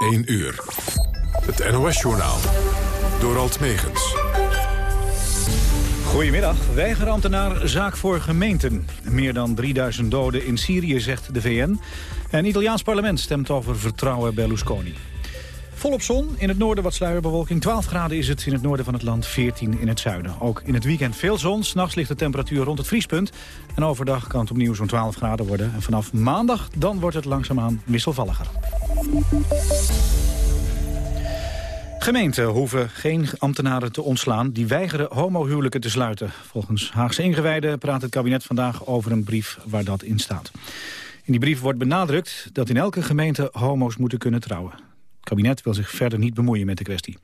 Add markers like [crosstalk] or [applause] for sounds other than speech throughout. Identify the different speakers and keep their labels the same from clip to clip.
Speaker 1: 1 uur. Het NOS-journaal. Door Alt Megens.
Speaker 2: Goedemiddag. Weigerambtenaar zaak voor gemeenten. Meer dan 3000 doden in Syrië, zegt de VN. En Italiaans parlement stemt over vertrouwen Berlusconi. Volop zon, in het noorden wat sluierbewolking. 12 graden is het in het noorden van het land, 14 in het zuiden. Ook in het weekend veel zon, s'nachts ligt de temperatuur rond het vriespunt. En overdag kan het opnieuw zo'n 12 graden worden. En vanaf maandag dan wordt het langzaamaan wisselvalliger. Gemeenten hoeven geen ambtenaren te ontslaan die weigeren homohuwelijken te sluiten. Volgens Haagse ingewijden praat het kabinet vandaag over een brief waar dat in staat. In die brief wordt benadrukt dat in elke gemeente homo's moeten kunnen trouwen. Het kabinet wil zich verder niet bemoeien met de kwestie.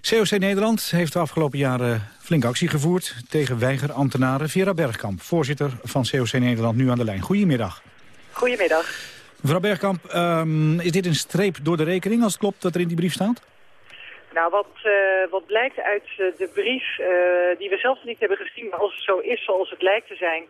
Speaker 2: COC Nederland heeft de afgelopen jaren flink actie gevoerd tegen weigerambtenaren. Vera Bergkamp, voorzitter van COC Nederland, nu aan de lijn. Goedemiddag.
Speaker 3: Goedemiddag.
Speaker 2: Mevrouw Bergkamp, um, is dit een streep door de rekening als het klopt dat er in die brief staat?
Speaker 3: Nou, wat, uh, wat blijkt uit uh, de brief, uh, die we zelf niet hebben gezien, maar als het zo is zoals het lijkt te zijn,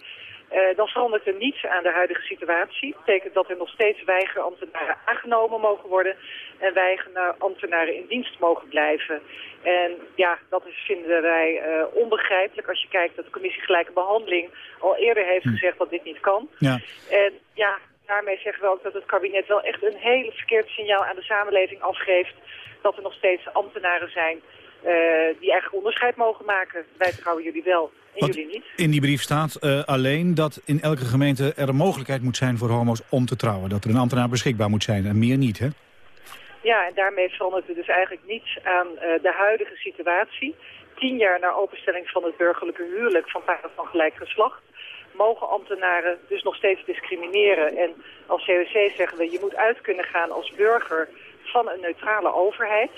Speaker 3: dan verandert er niets aan de huidige situatie. Dat betekent dat er nog steeds weigerambtenaren aangenomen mogen worden en weigerambtenaren in dienst mogen blijven. En ja, dat is, vinden wij onbegrijpelijk als je kijkt dat de commissie Gelijke Behandeling al eerder heeft hm. gezegd dat dit niet kan. Ja. En ja, daarmee zeggen we ook dat het kabinet wel echt een hele verkeerd signaal aan de samenleving afgeeft dat er nog steeds ambtenaren zijn uh, die eigenlijk onderscheid mogen maken. Wij trouwen jullie wel en jullie niet.
Speaker 2: In die brief staat uh, alleen dat in elke gemeente er een mogelijkheid moet zijn voor homo's om te trouwen. Dat er een ambtenaar beschikbaar moet zijn en meer niet, hè?
Speaker 3: Ja, en daarmee verandert er dus eigenlijk niets aan uh, de huidige situatie. Tien jaar na openstelling van het burgerlijke huwelijk van paren van gelijk geslacht mogen ambtenaren dus nog steeds discrimineren. En als COC zeggen we, je moet uit kunnen gaan als burger van een neutrale overheid.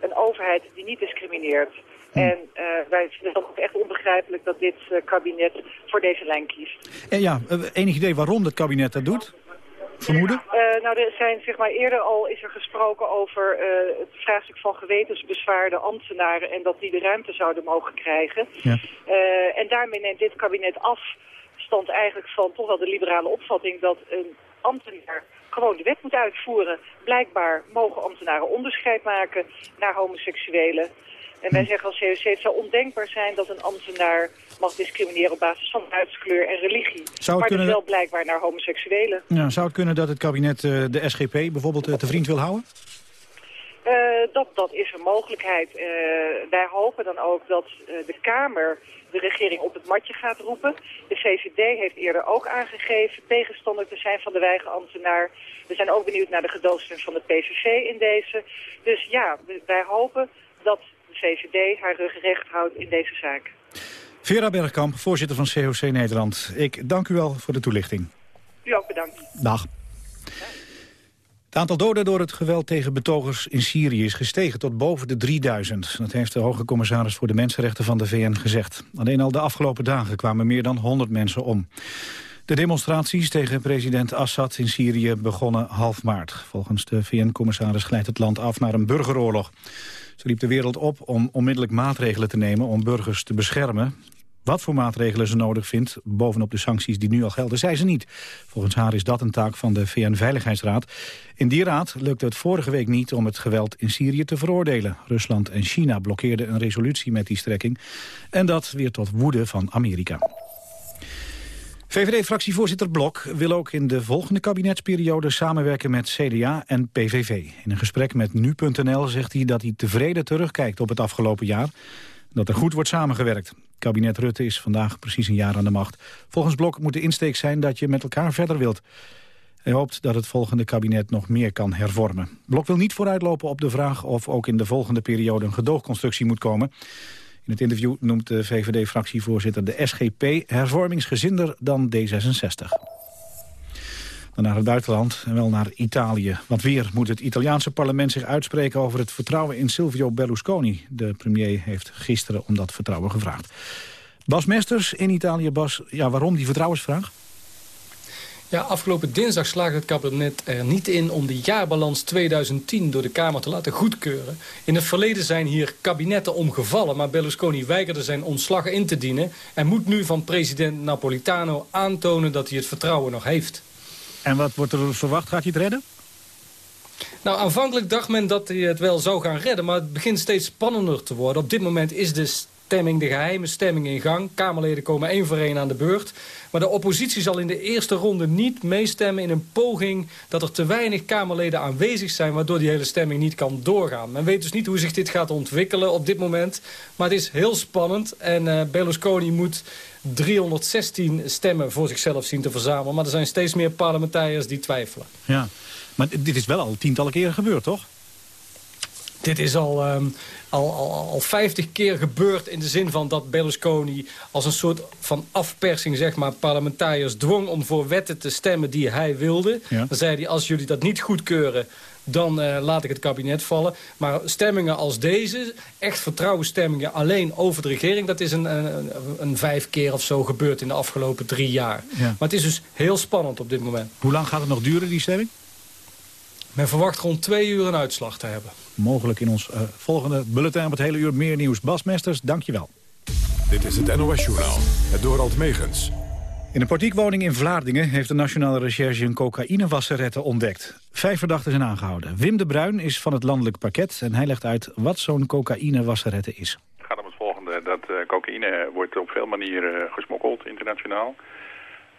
Speaker 3: Een overheid die niet discrimineert. Hm. En uh, wij vinden het ook echt onbegrijpelijk dat dit uh, kabinet voor deze lijn kiest.
Speaker 2: En ja, uh, enig idee waarom het kabinet dat doet? Vermoeden?
Speaker 3: nou, er zijn, zeg maar, eerder al is er gesproken over het vraagstuk van gewetensbezwaarde ambtenaren... en dat die de ruimte zouden mogen krijgen. Ja. en daarmee neemt dit kabinet eigenlijk van toch wel de liberale opvatting... dat een ambtenaar gewoon de wet moet uitvoeren. Blijkbaar mogen ambtenaren onderscheid maken naar homoseksuelen. En wij hm. zeggen als COC, het zou ondenkbaar zijn dat een ambtenaar mag discrimineren op basis van huidskleur en religie. Zou maar kunnen... dus wel blijkbaar naar homoseksuelen.
Speaker 2: Ja, zou het kunnen dat het kabinet uh, de SGP bijvoorbeeld uh, te vriend wil houden?
Speaker 3: Uh, dat, dat is een mogelijkheid. wij hopen dan ook dat de Kamer de regering op het matje gaat roepen. De VVD heeft eerder ook aangegeven tegenstander te zijn van de weigerambtenaar. We zijn ook benieuwd naar de gedoogsteun van de PVV in deze. Dus ja, wij hopen dat de VVD haar rug recht houdt in deze zaak.
Speaker 2: Vera Bergkamp, voorzitter van COC Nederland. Ik dank u wel voor de toelichting.
Speaker 3: U ook bedankt.
Speaker 2: Dag. Het aantal doden door het geweld tegen betogers in Syrië is gestegen tot boven de 3000. Dat heeft de hoge commissaris voor de mensenrechten van de VN gezegd. Alleen al de afgelopen dagen kwamen meer dan 100 mensen om. De demonstraties tegen president Assad in Syrië begonnen half maart. Volgens de VN-commissaris glijdt het land af naar een burgeroorlog. Ze riep de wereld op om onmiddellijk maatregelen te nemen om burgers te beschermen. Wat voor maatregelen ze nodig vindt, bovenop de sancties die nu al gelden, zei ze niet. Volgens haar is dat een taak van de VN-veiligheidsraad. In die raad lukte het vorige week niet om het geweld in Syrië te veroordelen. Rusland en China blokkeerden een resolutie met die strekking. En dat weer tot woede van Amerika. VVD-fractievoorzitter Blok wil ook in de volgende kabinetsperiode samenwerken met CDA en PVV. In een gesprek met Nu.nl zegt hij dat hij tevreden terugkijkt op het afgelopen jaar. Dat er goed wordt samengewerkt. Kabinet Rutte is vandaag precies een jaar aan de macht. Volgens Blok moet de insteek zijn dat je met elkaar verder wilt. Hij hoopt dat het volgende kabinet nog meer kan hervormen. Blok wil niet vooruitlopen op de vraag of ook in de volgende periode een gedoogconstructie moet komen. In het interview noemt de VVD-fractievoorzitter de SGP hervormingsgezinder dan D66. Dan naar het buitenland en wel naar Italië. Want weer moet het Italiaanse parlement zich uitspreken over het vertrouwen in Silvio Berlusconi. De premier heeft gisteren om dat vertrouwen gevraagd. Bas Mesters in Italië. Bas, ja, waarom die vertrouwensvraag?
Speaker 4: Ja, afgelopen dinsdag slaagde het kabinet er niet in om de jaarbalans 2010 door de Kamer te laten goedkeuren. In het verleden zijn hier kabinetten omgevallen, maar Berlusconi weigerde zijn ontslag in te dienen... en moet nu van president Napolitano aantonen dat hij het vertrouwen nog heeft.
Speaker 2: En wat wordt er verwacht? Gaat hij het redden?
Speaker 4: Nou, aanvankelijk dacht men dat hij het wel zou gaan redden... maar het begint steeds spannender te worden. Op dit moment is de stemming, de geheime stemming in gang. Kamerleden komen één voor één aan de beurt. Maar de oppositie zal in de eerste ronde niet meestemmen... in een poging dat er te weinig Kamerleden aanwezig zijn... waardoor die hele stemming niet kan doorgaan. Men weet dus niet hoe zich dit gaat ontwikkelen op dit moment. Maar het is heel spannend. En uh, Berlusconi moet 316 stemmen voor zichzelf zien te verzamelen. Maar er zijn steeds meer parlementariërs die twijfelen.
Speaker 2: Ja, maar dit is wel al tientallen keren gebeurd, toch?
Speaker 4: Dit is al, um, al, al, al 50 keer gebeurd in de zin van dat Berlusconi als een soort van afpersing zeg maar, parlementariërs dwong om voor wetten te stemmen die hij wilde. Dan zei hij, als jullie dat niet goedkeuren, dan uh, laat ik het kabinet vallen. Maar stemmingen als deze, echt vertrouwensstemmingen alleen over de regering... dat is een, een, een, vijf keer of zo gebeurd in de afgelopen drie jaar. Maar het is dus heel spannend op dit moment.
Speaker 2: Hoe lang gaat het nog duren, die stemming?
Speaker 4: Men verwacht rond twee uur een uitslag te hebben.
Speaker 2: Mogelijk in ons uh, volgende bulletin op het hele uur meer nieuws. Bas Mesters, dankjewel.
Speaker 1: Dit is het NOS-journaal, het Dorald Megens.
Speaker 2: In een portiekwoning in Vlaardingen heeft de Nationale Recherche een cocaïnewasserette ontdekt. Vijf verdachten zijn aangehouden. Wim de Bruin is van het landelijk pakket en hij legt uit wat zo'n cocaïnewasserette is.
Speaker 5: Het gaat om het volgende, dat uh, cocaïne wordt op veel manieren gesmokkeld internationaal.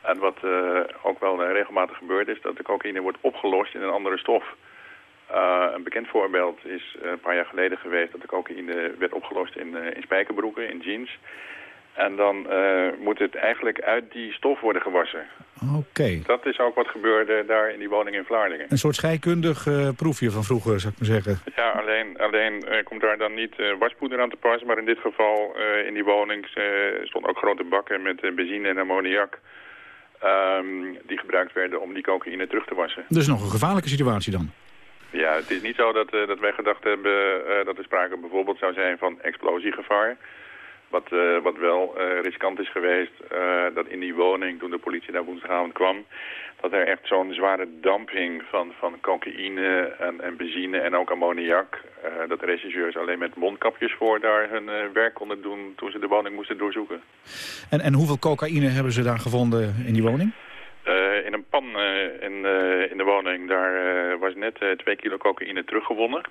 Speaker 5: En wat uh, ook wel regelmatig gebeurt is dat de cocaïne wordt opgelost in een andere stof. Uh, een bekend voorbeeld is een paar jaar geleden geweest dat de cocaïne werd opgelost in, in spijkerbroeken, in jeans. En dan uh, moet het eigenlijk uit die stof worden gewassen.
Speaker 2: Oké.
Speaker 5: Dat is ook wat gebeurde daar in die woning in Vlaardingen.
Speaker 2: Een soort scheikundig uh, proefje van vroeger, zou ik maar zeggen.
Speaker 5: Ja, alleen, alleen uh, komt daar dan niet waspoeder aan te pas. Maar in dit geval, in die woning stonden ook grote bakken met benzine en ammoniak. Um, die gebruikt werden om die cocaïne terug te wassen.
Speaker 2: Dus nog een gevaarlijke situatie dan?
Speaker 5: Ja, het is niet zo dat, dat wij gedacht hebben dat er sprake bijvoorbeeld zou zijn van explosiegevaar. Wat, uh, wat wel uh, riskant is geweest, uh, dat in die woning, toen de politie daar woensdagavond kwam, dat er echt zo'n zware damp hing van, van cocaïne en, en benzine en ook ammoniak. dat de regisseurs alleen met mondkapjes voor daar hun werk konden doen toen ze de woning moesten doorzoeken.
Speaker 2: En, en hoeveel cocaïne hebben ze daar gevonden in die woning?
Speaker 5: in een pan in, in de woning, daar was net twee kilo cocaïne teruggewonnen.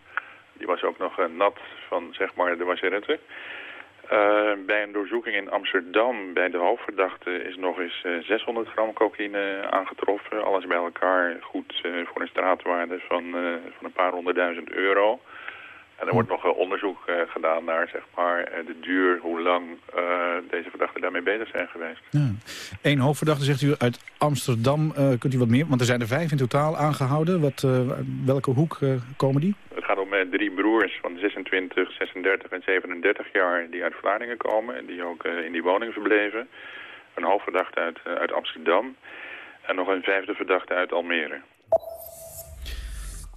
Speaker 5: Die was ook nog nat van zeg maar de wasseretten. Uh, bij een doorzoeking in Amsterdam, bij de hoofdverdachte, is nog eens uh, 600 gram cocaïne aangetroffen. Alles bij elkaar goed uh, voor een straatwaarde van, van een paar honderdduizend euro. En er wordt nog onderzoek gedaan naar zeg maar, de duur, hoe lang deze verdachten daarmee bezig zijn geweest.
Speaker 2: Ja. Eén hoofdverdachte zegt u uit Amsterdam. kunt u wat meer? Want er zijn er vijf in totaal aangehouden. Wat, welke hoek komen die?
Speaker 5: Om drie broers van 26, 36 en 37 jaar die uit Vlaardingen komen en die ook uh, in die woning verbleven. Een hoofdverdachte uit, uh, uit Amsterdam en nog een vijfde verdachte uit Almere.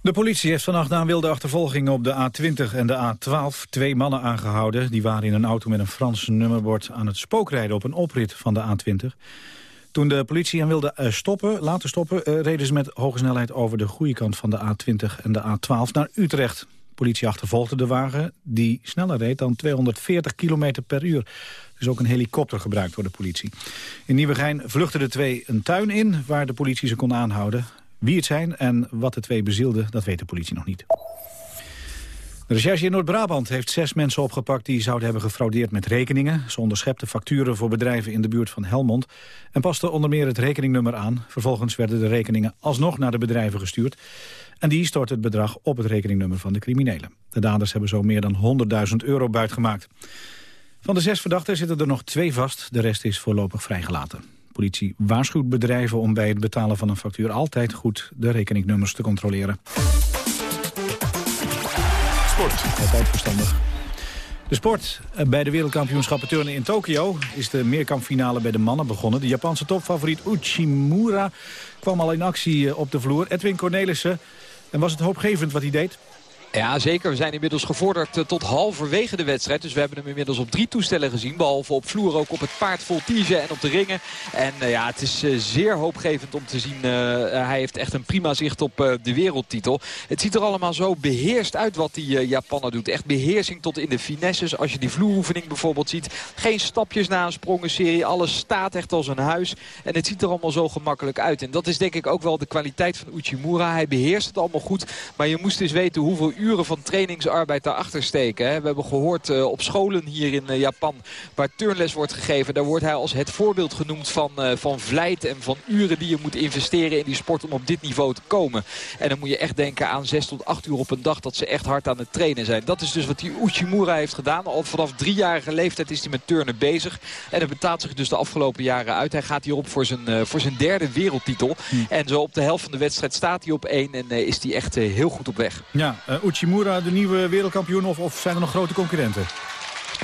Speaker 2: De politie heeft vannacht na een wilde achtervolging op de A20 en de A12 twee mannen aangehouden. Die waren in een auto met een Frans nummerbord aan het spookrijden op een oprit van de A20. Toen de politie hen wilde uh, stoppen, laten stoppen, uh, reden ze met hoge snelheid over de goede kant van de A20 en de A12 naar Utrecht politie achtervolgde de wagen die sneller reed dan 240 km per uur. Er is ook een helikopter gebruikt door de politie. In Nieuwegein vluchtten de twee een tuin in waar de politie ze kon aanhouden. Wie het zijn en wat de twee bezielden, dat weet de politie nog niet. De recherche in Noord-Brabant heeft zes mensen opgepakt... die zouden hebben gefraudeerd met rekeningen. Ze onderschepten facturen voor bedrijven in de buurt van Helmond... en pasten onder meer het rekeningnummer aan. Vervolgens werden de rekeningen alsnog naar de bedrijven gestuurd. En die stort het bedrag op het rekeningnummer van de criminelen. De daders hebben zo meer dan 100.000 euro buitgemaakt. Van de zes verdachten zitten er nog twee vast. De rest is voorlopig vrijgelaten. politie waarschuwt bedrijven om bij het betalen van een factuur... altijd goed de rekeningnummers te controleren. Sport. De sport. Bij de wereldkampioenschappen turnen in Tokio is de meerkampfinale bij de mannen begonnen. De Japanse topfavoriet Uchimura kwam al in actie op de vloer. Edwin Cornelissen en was het hoopgevend wat hij deed?
Speaker 6: Ja, zeker. We zijn inmiddels gevorderd uh, tot halverwege de wedstrijd. Dus we hebben hem inmiddels op drie toestellen gezien. Behalve op vloer ook op het paard Voltige en op de ringen. En uh, ja, het is uh, zeer hoopgevend om te zien. hij heeft echt een prima zicht op de wereldtitel. Het ziet er allemaal zo beheerst uit wat die Japaner doet. Echt beheersing tot in de finesses. Als je die vloeroefening bijvoorbeeld ziet. Geen stapjes na een sprongenserie. Alles staat echt als een huis. En het ziet er allemaal zo gemakkelijk uit. En dat is denk ik ook wel de kwaliteit van Uchimura. Hij beheerst het allemaal goed. Maar je moest eens weten hoeveel uren van trainingsarbeid daarachter steken. Hè. We hebben gehoord uh, op scholen hier in uh, Japan waar turnles wordt gegeven. Daar wordt hij als het voorbeeld genoemd van, uh, van vlijt en van uren die je moet investeren in die sport om op dit niveau te komen. En dan moet je echt denken aan 6 tot 8 uur op een dag dat ze echt hard aan het trainen zijn. Dat is dus wat die Uchimura heeft gedaan. Al vanaf driejarige leeftijd is hij met turnen bezig. En dat betaalt zich dus de afgelopen jaren uit. Hij gaat hierop voor zijn, voor zijn derde wereldtitel. Hm. En zo op de helft van de wedstrijd staat hij op één en is hij echt heel goed op weg.
Speaker 2: Ja, Uchimura de nieuwe wereldkampioen of, of zijn er nog grote concurrenten?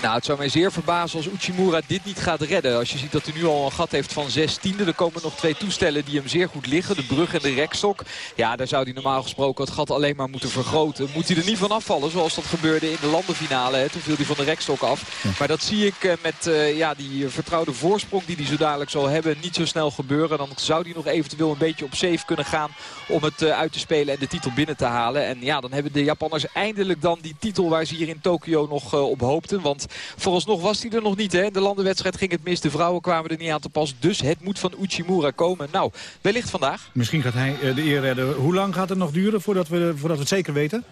Speaker 6: Nou, het zou mij zeer verbazen als Uchimura dit niet gaat redden. Als je ziet dat hij nu al een gat heeft van 16e. Er komen nog twee toestellen die hem zeer goed liggen. De brug en de rekstok. Ja, daar zou hij normaal gesproken het gat alleen maar moeten vergroten. Moet hij er niet van afvallen zoals dat gebeurde in de landenfinale. Hè. Toen viel hij van de rekstok af. Maar dat zie ik eh, met uh, ja, die vertrouwde voorsprong die hij zo dadelijk zal hebben niet zo snel gebeuren. Dan zou hij nog eventueel een beetje op safe kunnen gaan om het uh, uit te spelen en de titel binnen te halen. En ja, dan hebben de Japanners eindelijk dan die titel waar ze hier in Tokio nog op hoopten. Want vooralsnog was hij er nog niet. Hè? De landenwedstrijd ging het mis. De vrouwen kwamen er niet aan te pas. Dus het moet van Uchimura komen. Nou, wellicht vandaag.
Speaker 2: Misschien gaat hij uh, de eer redden. Hoe lang gaat het nog duren voordat we, voordat we het zeker weten?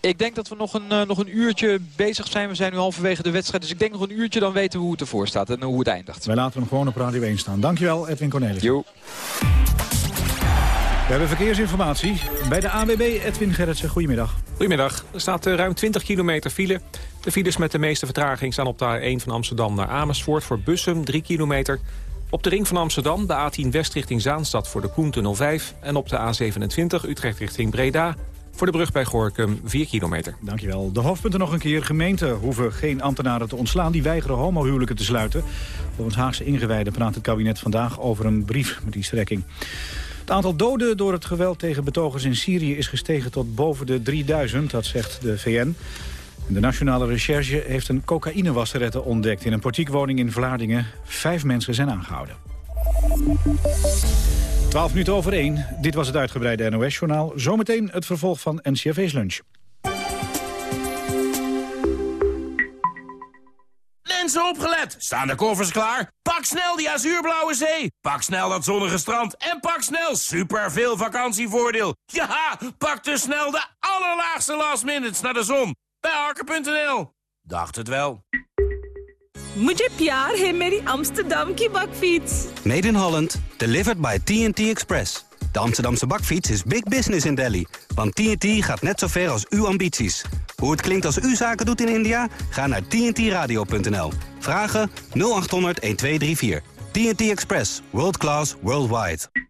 Speaker 6: Ik denk dat we nog een, uh, nog een uurtje bezig zijn. We zijn nu halverwege de wedstrijd. Dus ik denk nog een uurtje, dan weten we hoe het ervoor staat en hoe het eindigt.
Speaker 2: Wij laten hem gewoon op Radio 1 staan. Dankjewel, Edwin Cornelis.
Speaker 6: Jo.
Speaker 2: We hebben verkeersinformatie bij de AWB Edwin Gerritsen. Goedemiddag.
Speaker 7: Goedemiddag. Er staat uh, ruim 20 kilometer file. De files met de meeste vertraging staan op de A1 van Amsterdam naar Amersfoort... voor Bussum 3 kilometer. Op de ring van Amsterdam de A10 West richting Zaanstad voor de Koentunnel 5... en op de A27 Utrecht richting Breda voor de brug bij Gorkum 4 kilometer.
Speaker 2: Dankjewel. De hoofdpunten nog een keer. Gemeenten hoeven geen ambtenaren te ontslaan. Die weigeren homohuwelijken te sluiten. Volgens Haagse ingewijden praat het kabinet vandaag over een brief met die strekking. Het aantal doden door het geweld tegen betogers in Syrië is gestegen tot boven de 3000, dat zegt de VN. De Nationale Recherche heeft een cocaïnewasserette ontdekt in een portiekwoning in Vlaardingen. Vijf mensen zijn aangehouden. 12 minuten over 1. Dit was het uitgebreide NOS-journaal. Zometeen het vervolg van NCRV's lunch.
Speaker 8: Mensen opgelet! Staan de koffers klaar? Pak snel die azuurblauwe zee! Pak snel dat zonnige strand! En pak snel super veel vakantievoordeel! Ja, pak dus snel de allerlaagste last minutes naar de zon! Bij Harker.nl. Dacht het wel.
Speaker 9: Mujhe pyar hai meri Amsterdam ki bakfiets.
Speaker 10: Made in Holland, delivered by TNT Express. De Amsterdamse bakfiets is big business in Delhi. Want TNT gaat net zo ver als uw ambities. Hoe het klinkt als u zaken doet in India? Ga naar tntradio.nl. Vragen 0800 1234. TNT Express. World class, worldwide.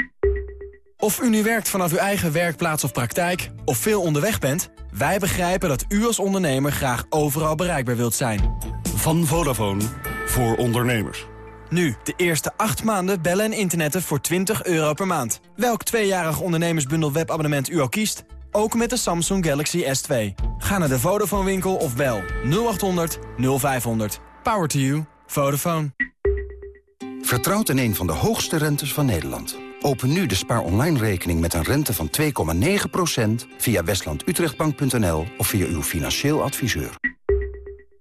Speaker 11: Of u nu werkt vanaf uw eigen werkplaats of praktijk, of veel onderweg bent... wij begrijpen dat u als ondernemer graag overal bereikbaar wilt zijn.
Speaker 12: Van Vodafone voor ondernemers.
Speaker 11: Nu, de eerste 8 maanden bellen en internetten voor 20 euro per maand. Welk tweejarig ondernemersbundel webabonnement u ook kiest... ook met de Samsung Galaxy S2. Ga naar de Vodafone winkel of bel 0800 0500. Power to you. Vodafone.
Speaker 13: Vertrouwt in een van de hoogste rentes van Nederland. Open nu de spaar online rekening met een rente van 2,9% via westlandutrechtbank.nl of via uw financieel adviseur.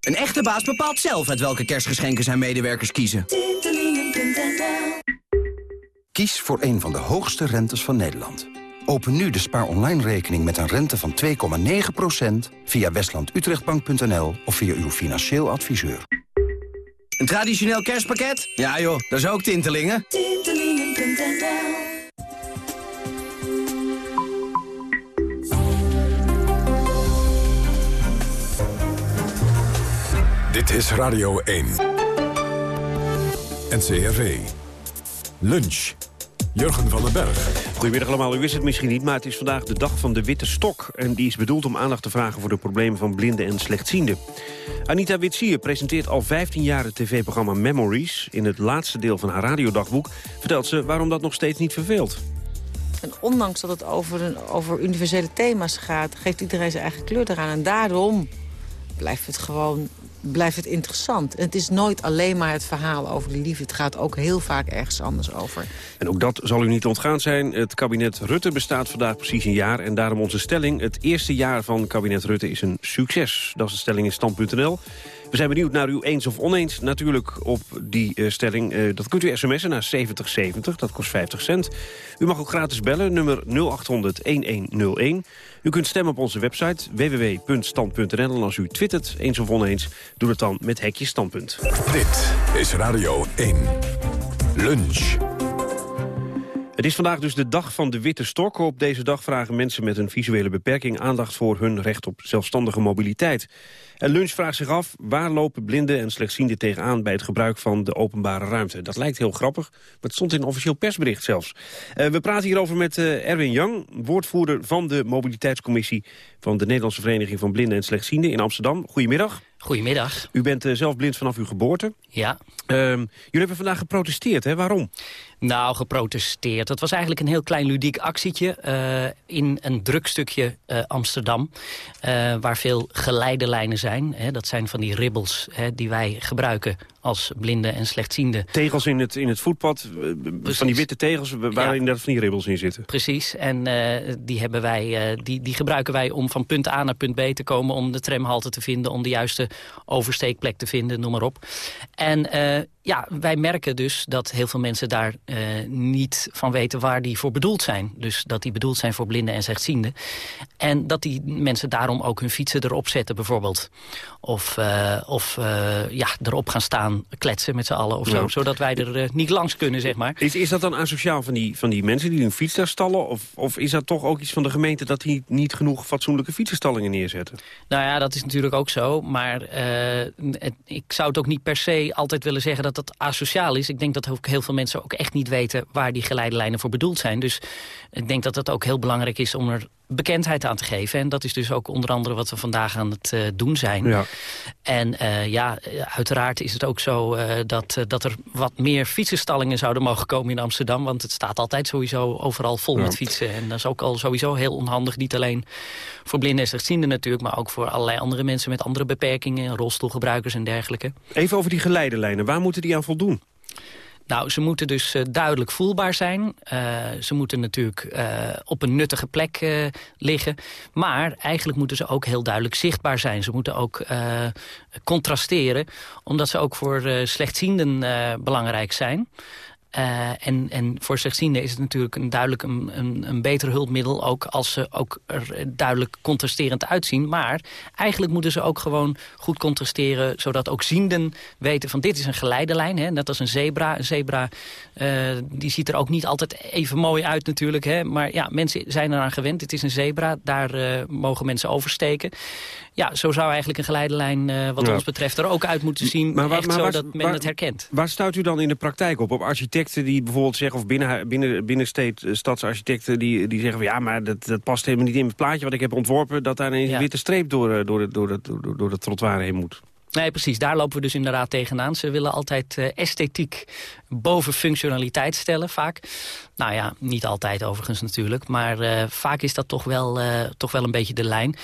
Speaker 14: Een echte baas bepaalt zelf uit welke kerstgeschenken zijn medewerkers kiezen.
Speaker 13: Kies voor een van de hoogste rentes van Nederland. Open nu de spaar online rekening met een rente van 2,9% via westlandutrechtbank.nl of via uw financieel adviseur.
Speaker 14: Een traditioneel kerstpakket? Ja joh, dat is ook Tintelingen. Tintelingen.nl
Speaker 1: Dit is Radio 1. NCRV. Lunch. Jurgen van den Berg.
Speaker 15: Goedemiddag allemaal, u wist het misschien niet, maar het is vandaag de dag van de witte stok. En die is bedoeld om aandacht te vragen voor de problemen van blinden en slechtzienden. Anita Witsier presenteert al 15 jaar het tv-programma Memories. In het laatste deel van haar radiodagboek vertelt ze waarom dat nog steeds niet verveelt.
Speaker 16: En ondanks dat het over, een, over universele thema's gaat... geeft iedereen zijn eigen kleur eraan. En daarom blijft het gewoon blijft het interessant. Het is nooit alleen maar het verhaal over de liefde. Het gaat ook heel vaak ergens anders over.
Speaker 15: En ook dat zal u niet ontgaan zijn. Het kabinet Rutte bestaat vandaag precies een jaar. En daarom onze stelling. Het eerste jaar van kabinet Rutte is een succes. Dat is de stelling in stand.nl. We zijn benieuwd naar u eens of oneens natuurlijk op die uh, stelling. Uh, dat kunt u sms'en naar 7070, dat kost 50 cent. U mag ook gratis bellen, nummer 0800-1101. U kunt stemmen op onze website www.stand.nl. En als u twittert, eens of oneens, doe het dan met hekje standpunt.
Speaker 1: Dit is Radio 1. Lunch.
Speaker 15: Het is vandaag dus de dag van de witte stok. Op deze dag vragen mensen met een visuele beperking aandacht voor hun recht op zelfstandige mobiliteit. En Lunch vraagt zich af, waar lopen blinden en slechtzienden tegenaan bij het gebruik van de openbare ruimte? Dat lijkt heel grappig, maar het stond in een officieel persbericht zelfs. Uh, we praten hierover met uh, Erwin Young, woordvoerder van de mobiliteitscommissie van de Nederlandse Vereniging van Blinden en Slechtzienden in Amsterdam. Goedemiddag.
Speaker 17: Goedemiddag.
Speaker 15: U bent uh, zelf blind vanaf uw geboorte.
Speaker 17: Ja.
Speaker 15: jullie hebben vandaag geprotesteerd, hè? Waarom?
Speaker 17: Nou, geprotesteerd. Het was eigenlijk een heel klein ludiek actietje uh, in een druk stukje uh, Amsterdam. Uh, waar veel geleidelijnen zijn. Hè. Dat zijn van die ribbels hè, die wij gebruiken als blinden en slechtzienden.
Speaker 15: Tegels in het, in het voetpad, Precies. van die witte tegels waarin ja. inderdaad van die ribbels in zitten.
Speaker 17: Precies, en die, hebben wij, die, die gebruiken wij om van punt A naar punt B te komen... om de tramhalte te vinden, om de juiste oversteekplek te vinden, noem maar op. En ja, wij merken dus dat heel veel mensen daar niet van weten waar die voor bedoeld zijn. Dus dat die bedoeld zijn voor blinden en slechtzienden. En dat die mensen daarom ook hun fietsen erop zetten bijvoorbeeld. Of, of ja, erop gaan staan, kletsen met z'n allen of zo. Ja. Zodat wij er niet langs kunnen, zeg maar.
Speaker 15: Is, is dat dan asociaal van die, van die mensen die hun fiets daar stallen? Of, of is dat toch ook iets van de gemeente dat die niet genoeg fatsoenlijke fietsenstallingen neerzetten?
Speaker 17: Nou ja, dat is natuurlijk ook zo. Maar het, ik zou het ook niet per se altijd willen zeggen dat dat asociaal is. Ik denk dat ook heel veel mensen ook echt niet weten waar die geleidelijnen voor bedoeld zijn. Dus ik denk dat het ook heel belangrijk is om er bekendheid aan te geven. En dat is dus ook onder andere wat we vandaag aan het uh, doen zijn. Ja. En uh, ja, uiteraard is het ook zo uh, dat, dat er wat meer fietsenstallingen zouden mogen komen in Amsterdam. Want het staat altijd sowieso overal vol ja. met fietsen. En dat is ook al sowieso heel onhandig. Niet alleen voor blinden en slechtzienden natuurlijk... maar ook voor allerlei andere mensen met andere beperkingen... rolstoelgebruikers en dergelijke.
Speaker 15: Even over die geleidelijnen. Waar moeten die aan voldoen?
Speaker 17: Nou, ze moeten dus uh, duidelijk voelbaar zijn. Uh, ze moeten natuurlijk uh, op een nuttige plek liggen. Maar eigenlijk moeten ze ook heel duidelijk zichtbaar zijn. Ze moeten ook contrasteren, omdat ze ook voor slechtzienden belangrijk zijn. Uh, en, en voor slechtzienden is het natuurlijk een duidelijk een, een, beter hulpmiddel... ook als ze ook er duidelijk contrasterend uitzien. Maar eigenlijk moeten ze ook gewoon goed contrasteren... zodat ook zienden weten van dit is een geleidelijn. Hè, net als een zebra. Een zebra uh, die ziet er ook niet altijd even mooi uit natuurlijk. Hè, maar ja, mensen zijn eraan gewend. Het is een zebra, daar uh, mogen mensen oversteken. Ja, zo zou eigenlijk een geleidelijn wat ja. ons betreft er ook uit moeten zien. Maar, waar, echt maar zo waar, dat men
Speaker 15: waar,
Speaker 17: het herkent.
Speaker 15: Waar stuit u dan in de praktijk op? Op architecten die bijvoorbeeld zeggen, of binnen, binnen, binnensteed, stadsarchitecten die, die zeggen van ja, maar dat, dat past helemaal niet in het plaatje wat ik heb ontworpen, dat daar een ja. witte streep door, door, door, door, door, door het trottoir heen moet.
Speaker 17: Nee, precies. Daar lopen we dus inderdaad tegenaan. Ze willen altijd uh, esthetiek boven functionaliteit stellen, vaak. Nou ja, niet altijd overigens natuurlijk. Maar uh, vaak is dat toch wel, uh, toch wel een beetje de lijn.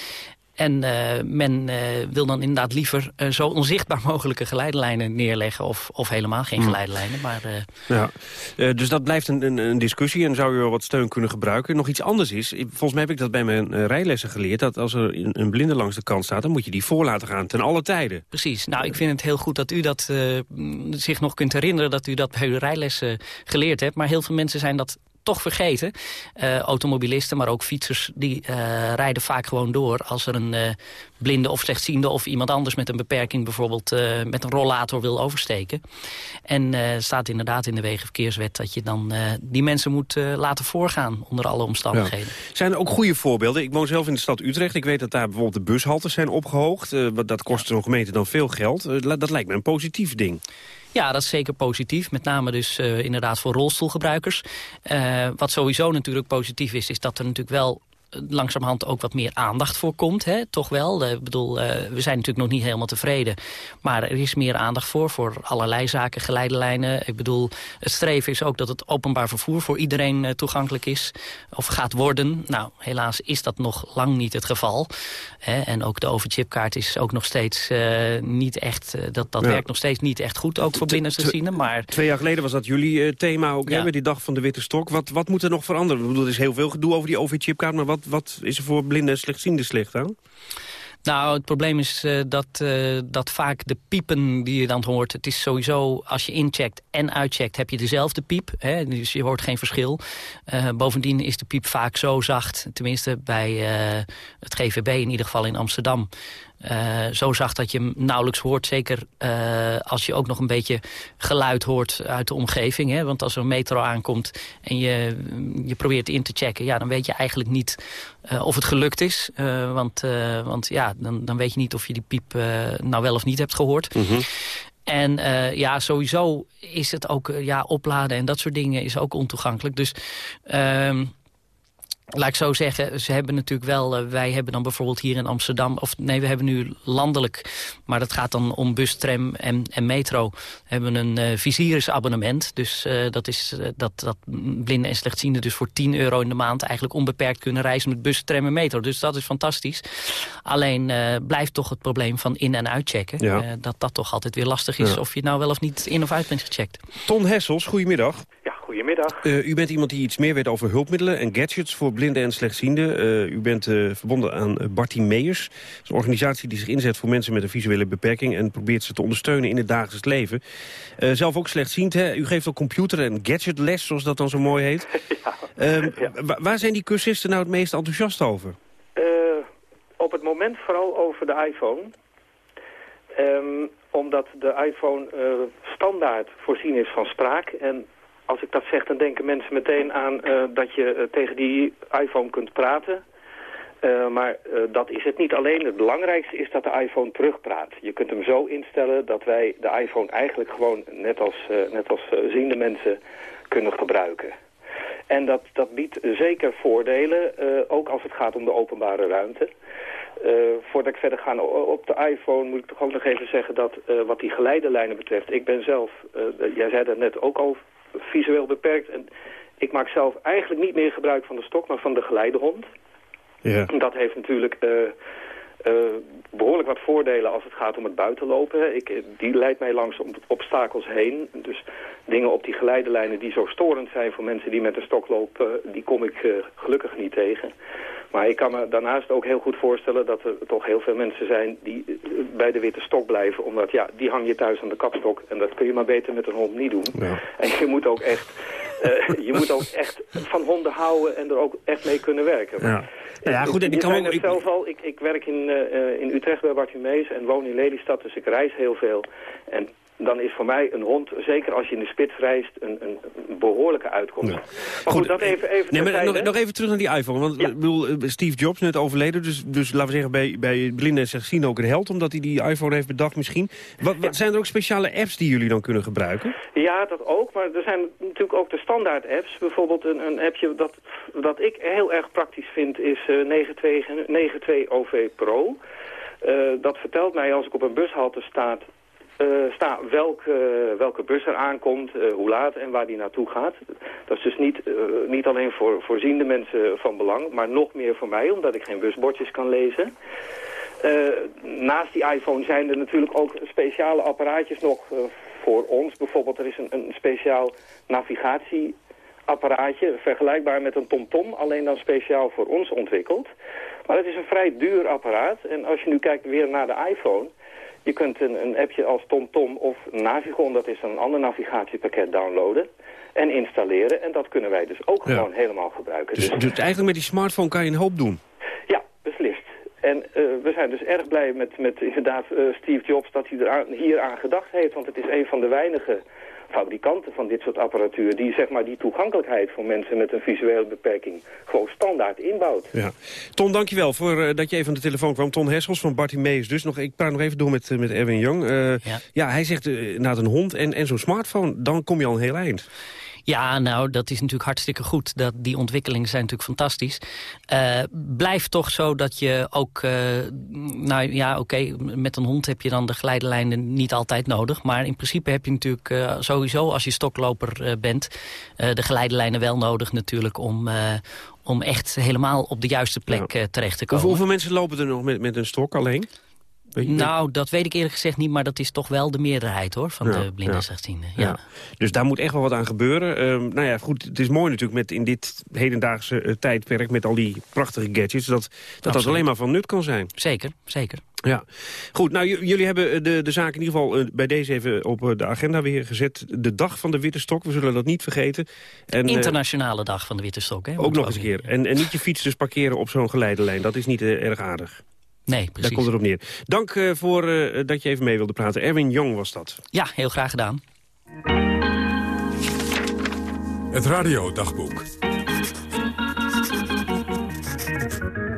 Speaker 17: En uh, men uh, wil dan inderdaad liever uh, zo onzichtbaar mogelijke geleidelijnen neerleggen... of, of helemaal geen geleidelijnen. Maar,
Speaker 15: ja. dus dat blijft een, een, een, discussie en zou je wel wat steun kunnen gebruiken. Nog iets anders is, volgens mij heb ik dat bij mijn rijlessen geleerd... dat als er een, een blinde langs de kant staat, dan moet je die voor laten gaan ten alle tijden.
Speaker 17: Precies. Nou, ik vind het heel goed dat u dat zich nog kunt herinneren... dat u dat bij uw rijlessen geleerd hebt. Maar heel veel mensen zijn dat toch vergeten. Uh, automobilisten, maar ook fietsers, die rijden vaak gewoon door... als er een blinde of slechtziende of iemand anders met een beperking... bijvoorbeeld met een rollator wil oversteken. En staat inderdaad in de Wegenverkeerswet... dat je dan die mensen moet laten voorgaan onder alle omstandigheden.
Speaker 15: Zijn er ook goede voorbeelden? Ik woon zelf in de stad Utrecht. Ik weet dat daar bijvoorbeeld de bushaltes zijn opgehoogd. dat kost zo'n gemeente dan veel geld. dat lijkt me een positief ding.
Speaker 17: Ja, dat is zeker positief. Met name dus uh, inderdaad voor rolstoelgebruikers. Uh, wat sowieso natuurlijk positief is, is dat er natuurlijk wel langzamerhand ook wat meer aandacht voor komt. Hè? Toch wel. Ik bedoel, uh, we zijn natuurlijk nog niet helemaal tevreden. Maar er is meer aandacht voor, voor allerlei zaken, geleidelijnen. Ik bedoel, het streven is ook dat het openbaar vervoer voor iedereen uh, toegankelijk is. Of gaat worden. Nou, helaas is dat nog lang niet het geval. Hè? En ook de overchipkaart is ook nog steeds uh, niet echt... dat dat ja. werkt nog steeds niet echt goed, ook voor binnenstezinen. Maar...
Speaker 15: Twee jaar geleden was dat jullie thema ook, ja. hè, die dag van de witte stok. Wat, wat moet er nog veranderen? Ik bedoel, er is heel veel gedoe over die overchipkaart, maar wat, wat is er voor blinden en slechtzienden slecht aan?
Speaker 17: Nou, het probleem is uh, dat, uh, dat vaak de piepen die je dan hoort... het is sowieso, als je incheckt en uitcheckt, heb je dezelfde piep. Hè? Dus je hoort geen verschil. Uh, bovendien is de piep vaak zo zacht, tenminste bij het GVB in ieder geval in Amsterdam... Uh, zo zacht dat je hem nauwelijks hoort. Zeker uh, als je ook nog een beetje geluid hoort uit de omgeving. Hè? Want als er een metro aankomt en je, je probeert in te checken... Ja, dan weet je eigenlijk niet uh, of het gelukt is. want want ja, dan, dan weet je niet of je die piep nou wel of niet hebt gehoord. Mm -hmm. En uh, ja, sowieso is het ook ja, opladen en dat soort dingen is ook ontoegankelijk. Dus... Uh, Laat ik zo zeggen, ze hebben natuurlijk wel... Uh, wij hebben dan bijvoorbeeld hier in Amsterdam... of nee, we hebben nu landelijk... maar dat gaat dan om bus, tram en, en metro... hebben een uh, visirisabonnement. Dus uh, dat is dat, dat blinden en slechtzienden dus voor 10 euro in de maand... eigenlijk onbeperkt kunnen reizen met bus, tram en metro. Dus dat is fantastisch. Alleen blijft toch het probleem van in- en uitchecken. Ja. dat dat toch altijd weer lastig is... Ja. of je nou wel of niet in of uit bent gecheckt.
Speaker 15: Ton Hessels, goedemiddag.
Speaker 18: Ja, goedemiddag.
Speaker 15: Uh, u bent iemand die iets meer weet over hulpmiddelen en gadgets voor blinden en slechtzienden. Uh, u bent uh, verbonden aan Bartie Meijers. Dat is een organisatie die zich inzet voor mensen met een visuele beperking... en probeert ze te ondersteunen in het dagelijks leven. zelf ook slechtziend, hè? U geeft ook computer- en gadgetles, zoals dat dan zo mooi heet. [laughs] ja. ja. Waar zijn die cursisten nou het meest enthousiast over?
Speaker 18: op het moment vooral over de iPhone... Um, omdat de iPhone uh, standaard voorzien is van spraak. En als ik dat zeg, dan denken mensen meteen aan uh, dat je uh, tegen die iPhone kunt praten. Uh, maar dat is het niet alleen. Het belangrijkste is dat de iPhone terugpraat. Je kunt hem zo instellen dat wij de iPhone eigenlijk gewoon net als, net als ziende mensen kunnen gebruiken. En dat, dat biedt zeker voordelen, ook als het gaat om de openbare ruimte. Uh, voordat ik verder ga op de iPhone moet ik toch ook nog even zeggen dat uh, wat die geleidelijnen betreft... Ik ben zelf, uh, jij zei dat net ook al, visueel beperkt. En ik maak zelf eigenlijk niet meer gebruik van de stok, maar van de geleidehond. Ja. Dat heeft natuurlijk behoorlijk wat voordelen als het gaat om het buitenlopen. Ik, die leidt mij langs obstakels heen. Dus dingen op die geleidelijnen die zo storend zijn voor mensen die met een stok lopen... die kom ik gelukkig niet tegen. Maar ik kan me daarnaast ook heel goed voorstellen dat er toch heel veel mensen zijn die bij de witte stok blijven. Omdat ja, die hang je thuis aan de kapstok en dat kun je maar beter met een hond niet doen. Ja. En je moet ook echt, uh, je moet ook echt van honden houden en er ook echt mee kunnen werken.
Speaker 15: Ja. Nou ja, goed, en ik kan ook...
Speaker 18: Ik... zelf al, ik, ik werk in, uh, in Utrecht bij Bartimees en woon in Lelystad, dus ik reis heel veel. En dan is voor mij een hond, zeker als je in de spits reist, een, een behoorlijke uitkomst. Ja. Maar goed, dat even, even
Speaker 15: nee, maar nog, nog, even terug naar die iPhone. Want ja. bedoel, Steve Jobs, net overleden, dus, dus laten we zeggen bij, bij blinden en slechtzienden ook een held, omdat hij die iPhone heeft bedacht misschien. Wat, wat, zijn er ook speciale apps die jullie dan kunnen gebruiken?
Speaker 18: Ja, dat ook, maar er zijn natuurlijk ook de standaard apps. Bijvoorbeeld een, een appje dat, dat ik heel erg praktisch vind is uh, 92, 92 OV Pro. Uh, dat vertelt mij als ik op een bushalte sta uh, sta welke, welke bus er aankomt, uh, hoe laat en waar die naartoe gaat. Dat is dus niet, niet alleen voor voorziende mensen van belang, maar nog meer voor mij, omdat ik geen busbordjes kan lezen. naast die iPhone zijn er natuurlijk ook speciale apparaatjes nog voor ons. Bijvoorbeeld er is een, een speciaal navigatieapparaatje, vergelijkbaar met een TomTom, alleen dan speciaal voor ons ontwikkeld. Maar het is een vrij duur apparaat en als je nu kijkt weer naar de iPhone Je kunt een, een appje als TomTom of Navigon, dat is een ander navigatiepakket, downloaden en installeren. En dat kunnen wij dus ook gewoon helemaal gebruiken.
Speaker 15: Dus, dus eigenlijk met die smartphone kan je een hoop doen?
Speaker 18: Ja, beslist. En uh, we zijn dus erg blij met, met inderdaad uh, Steve Jobs dat hij er hier aan gedacht heeft. Want het is een van de weinige fabrikanten van dit soort apparatuur... die zeg maar die toegankelijkheid voor mensen met een visuele beperking gewoon standaard inbouwt.
Speaker 15: Ja. Ton, dankjewel voor uh, dat je even aan de telefoon kwam. Ton Hessels van Bartimeus dus. Nog, ik praat nog even door met, met Erwin Jong. Uh, ja. ja. hij zegt uh, na een hond en, en zo'n smartphone, dan kom je al een heel eind.
Speaker 17: Ja, nou, dat is natuurlijk hartstikke goed. Dat, die ontwikkelingen zijn natuurlijk fantastisch. Uh, blijft toch zo dat je ook... Uh, nou ja, oké, okay, met een hond heb je dan de geleidelijnen niet altijd nodig. Maar in principe heb je natuurlijk uh, sowieso, als je stokloper bent... de geleidelijnen wel nodig natuurlijk om, om echt helemaal op de juiste plek ja. terecht te komen.
Speaker 15: Hoeveel, hoeveel mensen lopen er nog met, met een stok alleen?
Speaker 17: Nou, dat weet ik eerlijk gezegd niet, maar dat is toch wel de meerderheid hoor, van ja, de blinde slechtzienden. Ja. ja.
Speaker 15: Dus daar moet echt wel wat aan gebeuren. Uh, nou ja, goed, het is mooi natuurlijk met in dit hedendaagse uh, tijdperk met al die prachtige gadgets, dat dat, dat alleen maar van nut kan zijn.
Speaker 17: Zeker, zeker.
Speaker 15: Ja, goed. Nou, jullie hebben de, de zaak in ieder geval uh, bij deze even op de agenda weer gezet. De dag van de witte stok, we zullen dat niet vergeten.
Speaker 17: En, Internationale dag van de witte stok, hè?
Speaker 15: Ook nog eens een keer. En, en niet je fiets dus parkeren op zo'n geleidelijn, dat is niet erg aardig.
Speaker 17: Nee, precies.
Speaker 15: Daar komt het op neer. Dank uh, voor uh, dat je even mee wilde praten. Erwin Jong was dat.
Speaker 17: Ja, heel graag gedaan.
Speaker 1: Het radiodagboek.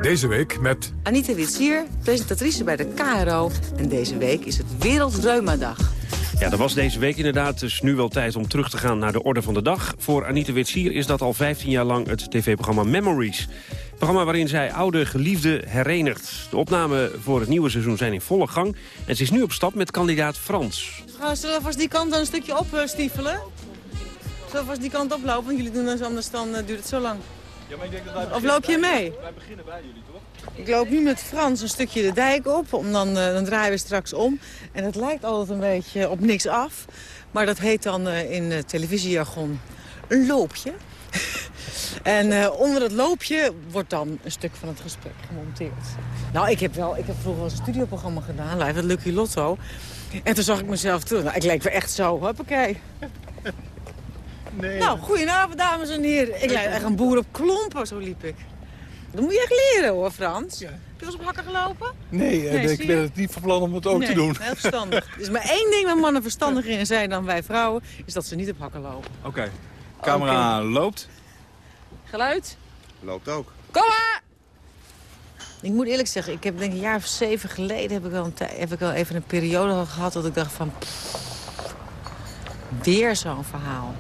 Speaker 1: Deze week met...
Speaker 19: Anita Witsier, presentatrice bij de KRO. En deze week is het Wereldreumadag.
Speaker 15: Ja, er was deze week inderdaad dus nu wel tijd om terug te gaan naar de orde van de dag. Voor Anita Witsier is dat al 15 jaar lang het tv-programma Memories. Het programma waarin zij oude geliefden herenigt. De opnamen voor het nieuwe seizoen zijn in volle gang. En ze is nu op stap met kandidaat Frans.
Speaker 20: Gaan we vast die kant dan een stukje opstiefelen? Zullen we vast die kant oplopen? Want jullie doen dat anders dan uh, duurt het zo lang.
Speaker 21: Ja, maar ik denk dat wij
Speaker 20: of loop je mee?
Speaker 21: Wij beginnen bij jullie?
Speaker 20: Ik loop nu met Frans een stukje de dijk op, om dan, uh, dan draaien we straks om. En het lijkt altijd een beetje op niks af. Maar dat heet dan uh, in uh, televisiejargon een loopje. [laughs] en onder het loopje wordt dan een stuk van het gesprek gemonteerd. Nou, ik heb, wel, ik heb vroeger wel een studioprogramma gedaan, live, het Lucky Lotto. En toen zag ik mezelf terug. Nou, ik leek weer echt zo, hoppakee. Nee. Nou, goedenavond dames en heren. Ik leek echt een boer op klompen, zo liep ik. Dat moet je echt leren hoor, Frans. Ja. Heb je wel eens op hakken gelopen?
Speaker 21: Nee, nee ik ben het niet van plan om het ook
Speaker 20: nee,
Speaker 21: te doen.
Speaker 20: heel verstandig. er is maar één ding waar mannen verstandiger in zijn dan wij vrouwen... is dat ze niet op hakken lopen.
Speaker 21: Oké. Okay. Camera okay. loopt.
Speaker 20: Geluid?
Speaker 21: Loopt ook.
Speaker 20: Kom maar! Ik moet eerlijk zeggen, ik heb denk een jaar of zeven geleden... heb ik wel, een heb ik wel even een periode gehad dat ik dacht van... Pff, weer zo'n verhaal.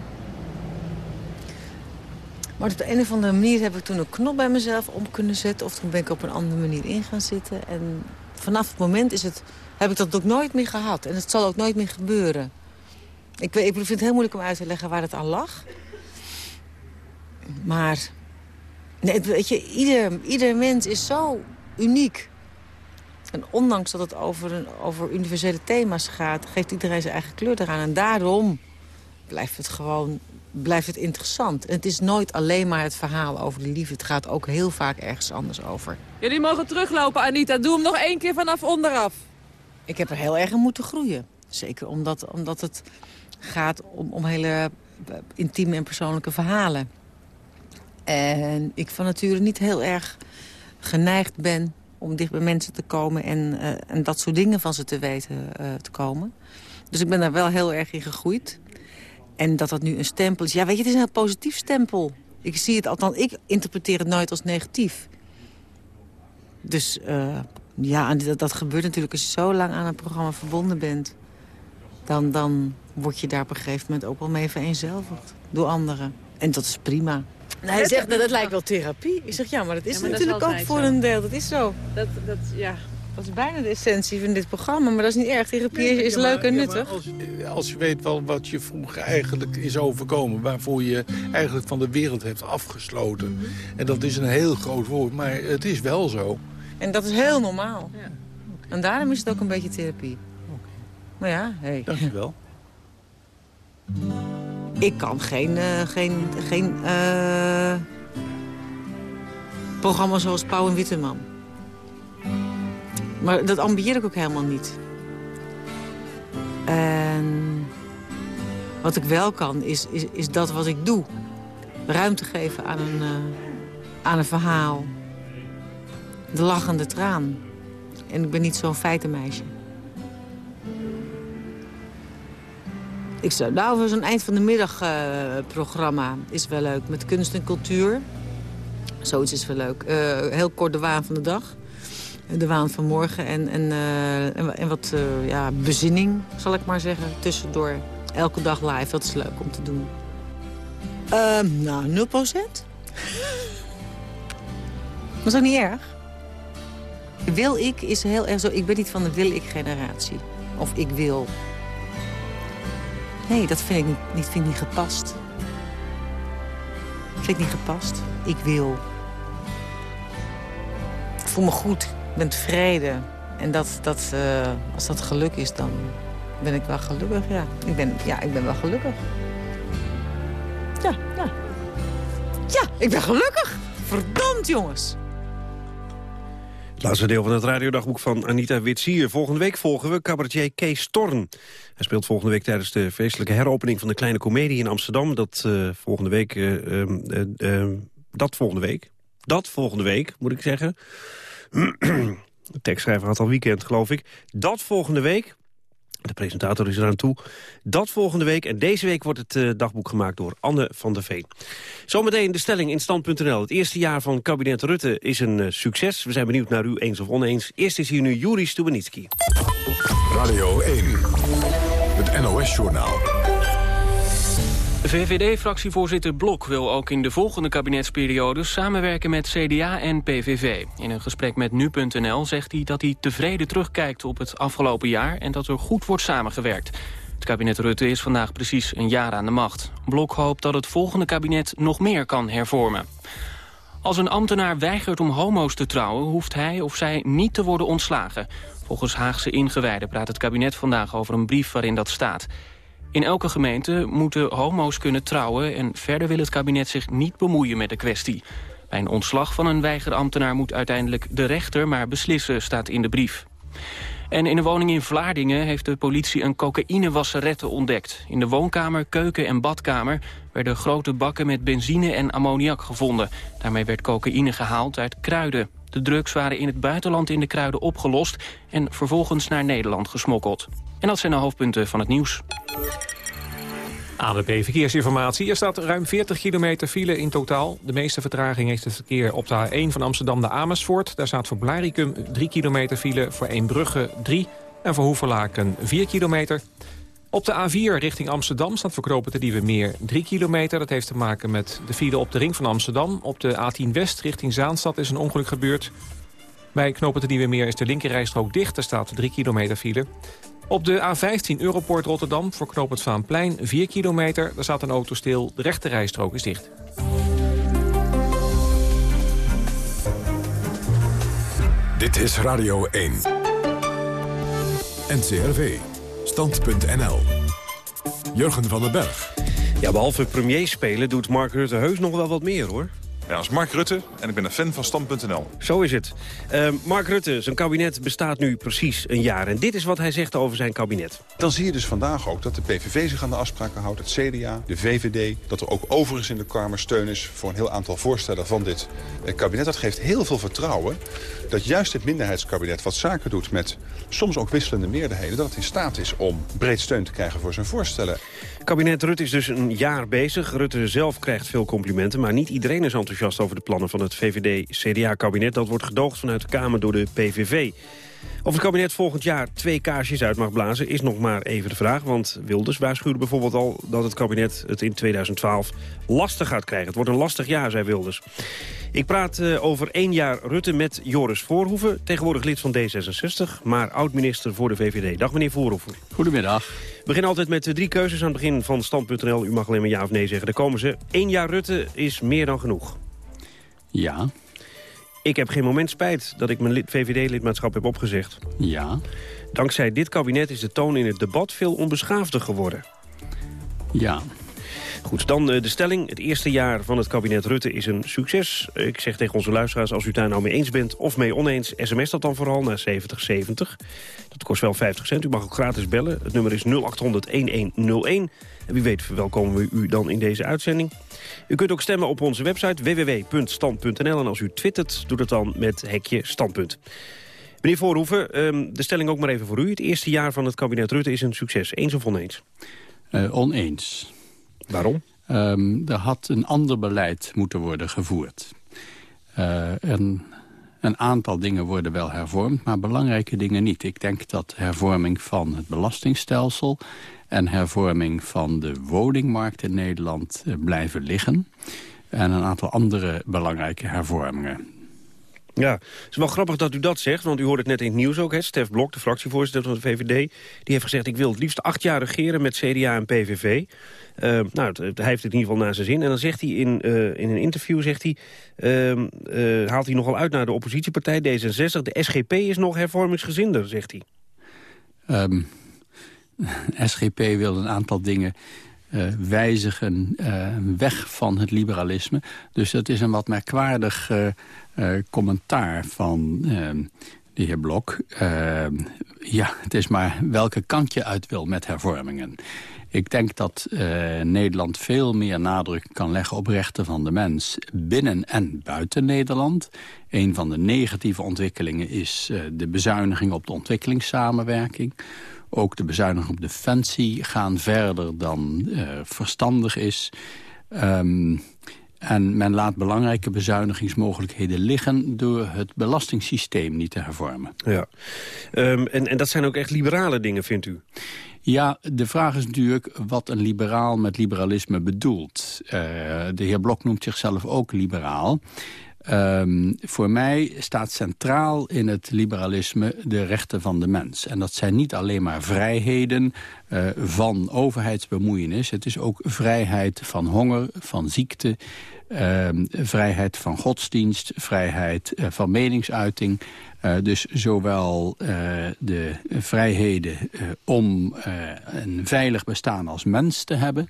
Speaker 20: Maar op de een of andere manier heb ik toen een knop bij mezelf om kunnen zetten. Of toen ben ik op een andere manier in gaan zitten. En vanaf het moment is het, heb ik dat ook nooit meer gehad. En het zal ook nooit meer gebeuren. Ik, ik vind het heel moeilijk om uit te leggen waar het aan lag. Maar nee, weet je, ieder, ieder mens is zo uniek. En ondanks dat het over, een, over universele thema's gaat... geeft iedereen zijn eigen kleur eraan. En daarom blijft het gewoon blijft het interessant. Het is nooit alleen maar het verhaal over de liefde. Het gaat ook heel vaak ergens anders over. Jullie mogen teruglopen, Anita. Doe hem nog één keer vanaf onderaf. Ik heb er heel erg in moeten groeien. Zeker omdat, omdat het gaat om, om hele intieme en persoonlijke verhalen. En ik van nature niet heel erg geneigd ben om dicht bij mensen te komen... en, uh, en dat soort dingen van ze te weten uh, te komen. Dus ik ben daar wel heel erg in gegroeid. En dat dat nu een stempel is. Ja, weet je, het is een heel positief stempel. Ik zie het althans, ik interpreteer het nooit als negatief. Dus uh, ja, en dat, dat gebeurt natuurlijk als je zo lang aan een programma verbonden bent. Dan, dan word je daar op een gegeven moment ook wel mee vereenzelvigd door anderen. En dat is prima. Nou, hij zegt dat het lijkt wel therapie. Ik zeg ja, maar dat is ja, maar natuurlijk dat is ook voor zo. een deel. Dat is zo. Dat, dat, ja. Dat is bijna de essentie van dit programma, maar dat is niet erg. Therapie nee, is ja, maar, leuk en nuttig.
Speaker 21: Ja, als, als, je weet wel wat je vroeger eigenlijk is overkomen... waarvoor je eigenlijk van de wereld heeft afgesloten. Mm -hmm. En dat is een heel groot woord, maar het is wel zo.
Speaker 20: En dat is heel normaal. Ja. Okay. En daarom is het ook een beetje therapie. Okay. Maar ja, hey.
Speaker 21: Dankjewel.
Speaker 20: Ik kan geen, uh, geen, geen uh, programma zoals Pauw en Witteman. Maar dat ambieer ik ook helemaal niet. En wat ik wel kan, is, is, is dat wat ik doe. Ruimte geven aan een, uh, aan een verhaal. De lachende traan. En ik ben niet zo'n feitenmeisje. Ik zou, nou, voor zo'n eind van de middag uh, programma is wel leuk. Met kunst en cultuur. Zoiets is wel leuk. Uh, heel kort de waan van de dag. De waan van morgen. En, en, uh, en, wat ja, bezinning, zal ik maar zeggen. Tussendoor. Elke dag live. Dat is leuk om te doen. Ehm, nou, 0 procent. [laughs] dat is niet erg. Wil ik is heel erg zo. Ik ben niet van de wil ik generatie. Of ik wil. Nee, dat vind ik niet, niet, vind ik niet gepast. Vind ik niet gepast. Ik wil. Ik voel me goed. Ben tevreden. En dat, dat, uh, als dat geluk is, dan ben ik wel gelukkig, ja. Ik ben, ja, ik ben wel gelukkig. Ja, ja. Ja, ik ben gelukkig. Verdomd, jongens.
Speaker 15: Het laatste deel van het radiodagboek van Anita Witsier. Volgende week volgen we cabaretier Kees Storn. Hij speelt volgende week tijdens de feestelijke heropening van de Kleine Comedie in Amsterdam. Dat uh, volgende week... Uh, uh, dat volgende week. Dat volgende week, moet ik zeggen. [clears throat] de tekstschrijver had al weekend, geloof ik. Dat volgende week. De presentator is eraan toe. Dat volgende week. En deze week wordt het uh, dagboek gemaakt door Anne van der Veen. Zometeen de stelling in stand.nl. Het eerste jaar van kabinet Rutte is een uh, succes. We zijn benieuwd naar u eens of oneens. Eerst is hier nu Juri Stubenitski.
Speaker 1: Radio 1. Het NOS-journaal.
Speaker 22: VVD-fractievoorzitter Blok wil ook in de volgende kabinetsperiode samenwerken met CDA en PVV. In een gesprek met Nu.nl zegt hij dat hij tevreden terugkijkt op het afgelopen jaar en dat er goed wordt samengewerkt. Het kabinet Rutte is vandaag precies een jaar aan de macht. Blok hoopt dat het volgende kabinet nog meer kan hervormen. Als een ambtenaar weigert om homo's te trouwen, hoeft hij of zij niet te worden ontslagen. Volgens Haagse ingewijden praat het kabinet vandaag over een brief waarin dat staat. In elke gemeente moeten homo's kunnen trouwen... en verder wil het kabinet zich niet bemoeien met de kwestie. Bij een ontslag van een weigerambtenaar moet uiteindelijk de rechter maar beslissen, staat in de brief. En in een woning in Vlaardingen heeft de politie een cocaïnewasserette ontdekt. In de woonkamer, keuken en badkamer werden grote bakken met benzine en ammoniak gevonden. Daarmee werd cocaïne gehaald uit kruiden. De drugs waren in het buitenland in de kruiden opgelost en vervolgens naar Nederland gesmokkeld. En dat zijn de hoofdpunten van het nieuws.
Speaker 7: ANWB Verkeersinformatie. Er staat ruim 40 kilometer file in totaal. De meeste vertraging heeft het verkeer op de A1 van Amsterdam naar Amersfoort. Daar staat voor Blaricum 3 kilometer file, voor Eembrugge 3 en voor Hoeverlaken 4 kilometer. Op de A4 richting Amsterdam staat voor Knopen de Nieuwe Meer 3 kilometer. Dat heeft te maken met de file op de ring van Amsterdam. Op de A10 West richting Zaanstad is een ongeluk gebeurd. Bij Knopen Nieuwe Meer is de linkerrijstrook dicht. Er staat 3 kilometer file. Op de A15 Europoort Rotterdam voor knoop het Vaanplein 4 kilometer. Daar staat een auto stil, de rechte rijstrook is dicht.
Speaker 1: Dit is Radio 1. NCRV. Stand.nl. Jurgen van den Berg.
Speaker 15: Ja, behalve premier spelen doet Mark Rutte heus nog wel wat meer, hoor.
Speaker 23: Ja, als Mark Rutte en ik ben een fan van Stand.nl.
Speaker 15: Zo is het. Uh, Mark Rutte, zijn kabinet bestaat nu precies een jaar. En dit is wat hij zegt over zijn kabinet.
Speaker 23: Dan zie je dus vandaag ook dat de PVV zich aan de afspraken houdt. Het CDA, de VVD. Dat er ook overigens in de Kamer steun is voor een heel aantal voorstellen van dit eh, kabinet. Dat geeft heel veel vertrouwen dat juist het minderheidskabinet wat zaken doet met soms ook wisselende meerderheden... dat het in staat is om breed steun te krijgen voor zijn voorstellen.
Speaker 15: Kabinet Rutte is dus een jaar bezig. Rutte zelf krijgt veel complimenten, maar niet iedereen is enthousiast over de plannen van het VVD-CDA-kabinet. Dat wordt gedoogd vanuit de Kamer door de PVV. Of het kabinet volgend jaar twee kaarsjes uit mag blazen is nog maar even de vraag. Want Wilders waarschuwde bijvoorbeeld al dat het kabinet het in 2012 lastig gaat krijgen. Het wordt een lastig jaar, zei Wilders. Ik praat uh, over één jaar Rutte met Joris Voorhoeven. Tegenwoordig lid van D66, maar oud-minister voor de VVD. Dag meneer Voorhoeven.
Speaker 24: Goedemiddag.
Speaker 15: We beginnen altijd met de drie keuzes aan het begin van stand.nl. U mag alleen maar ja of nee zeggen. Daar komen ze. Eén jaar Rutte is meer dan genoeg.
Speaker 24: Ja.
Speaker 15: Ik heb geen moment spijt dat ik mijn VVD-lidmaatschap heb opgezegd.
Speaker 24: Ja.
Speaker 15: Dankzij dit kabinet is de toon in het debat veel onbeschaafder geworden.
Speaker 24: Ja.
Speaker 15: Goed, dan de stelling. Het eerste jaar van het kabinet Rutte is een succes. Ik zeg tegen onze luisteraars, als u daar nou mee eens bent of mee oneens... sms dat dan vooral naar 7070. Dat kost wel 50 cent. U mag ook gratis bellen. Het nummer is 0800-1101. En wie weet verwelkomen we u dan in deze uitzending. U kunt ook stemmen op onze website www.stand.nl. En als u twittert, doe dat dan met hekje standpunt. Meneer Voorhoeven, ehm, de stelling ook maar even voor u. Het eerste jaar van het kabinet Rutte is een succes. Eens of oneens?
Speaker 25: Uh, oneens.
Speaker 15: Waarom?
Speaker 25: Um, er had een ander beleid moeten worden gevoerd. Uh, een, een aantal dingen worden wel hervormd, maar belangrijke dingen niet. Ik denk dat hervorming van het belastingstelsel en hervorming van de woningmarkt in Nederland uh, blijven liggen. En een aantal andere belangrijke hervormingen.
Speaker 15: Ja, het is wel grappig dat u dat zegt, want u hoort het net in het nieuws ook. Hè? Stef Blok, de fractievoorzitter van de VVD, die heeft gezegd... ik wil het liefst acht jaar regeren met CDA en PVV. Uh, nou, hij heeft het in ieder geval naar zijn zin. En dan zegt hij in, uh, in een interview, zegt hij, uh, haalt hij nogal uit naar de oppositiepartij D66. De SGP is nog hervormingsgezinder, zegt hij. [laughs]
Speaker 25: Um, SGP wil een aantal dingen wijzigen weg van het liberalisme. Dus dat is een wat merkwaardig commentaar van de heer Blok. ja, het is maar welke kant je uit wil met hervormingen. Ik denk dat Nederland veel meer nadruk kan leggen op rechten van de mens binnen en buiten Nederland. Een van de negatieve ontwikkelingen is de bezuiniging op de ontwikkelingssamenwerking. Ook de bezuinigingen op defensie gaan verder dan verstandig is. Um, en men laat belangrijke bezuinigingsmogelijkheden liggen... door het belastingssysteem niet te hervormen.
Speaker 15: Ja. Um, en, en dat zijn ook echt liberale dingen, vindt u?
Speaker 25: Ja, de vraag is natuurlijk wat een liberaal met liberalisme bedoelt. Uh, de heer Blok noemt zichzelf ook liberaal. Um, voor mij staat centraal in het liberalisme de rechten van de mens. En dat zijn niet alleen maar vrijheden uh, van overheidsbemoeienis. Het is ook vrijheid van honger, van ziekte, vrijheid van godsdienst, vrijheid uh, van meningsuiting. Uh, dus zowel uh, de vrijheden uh, om een veilig bestaan als mens te hebben...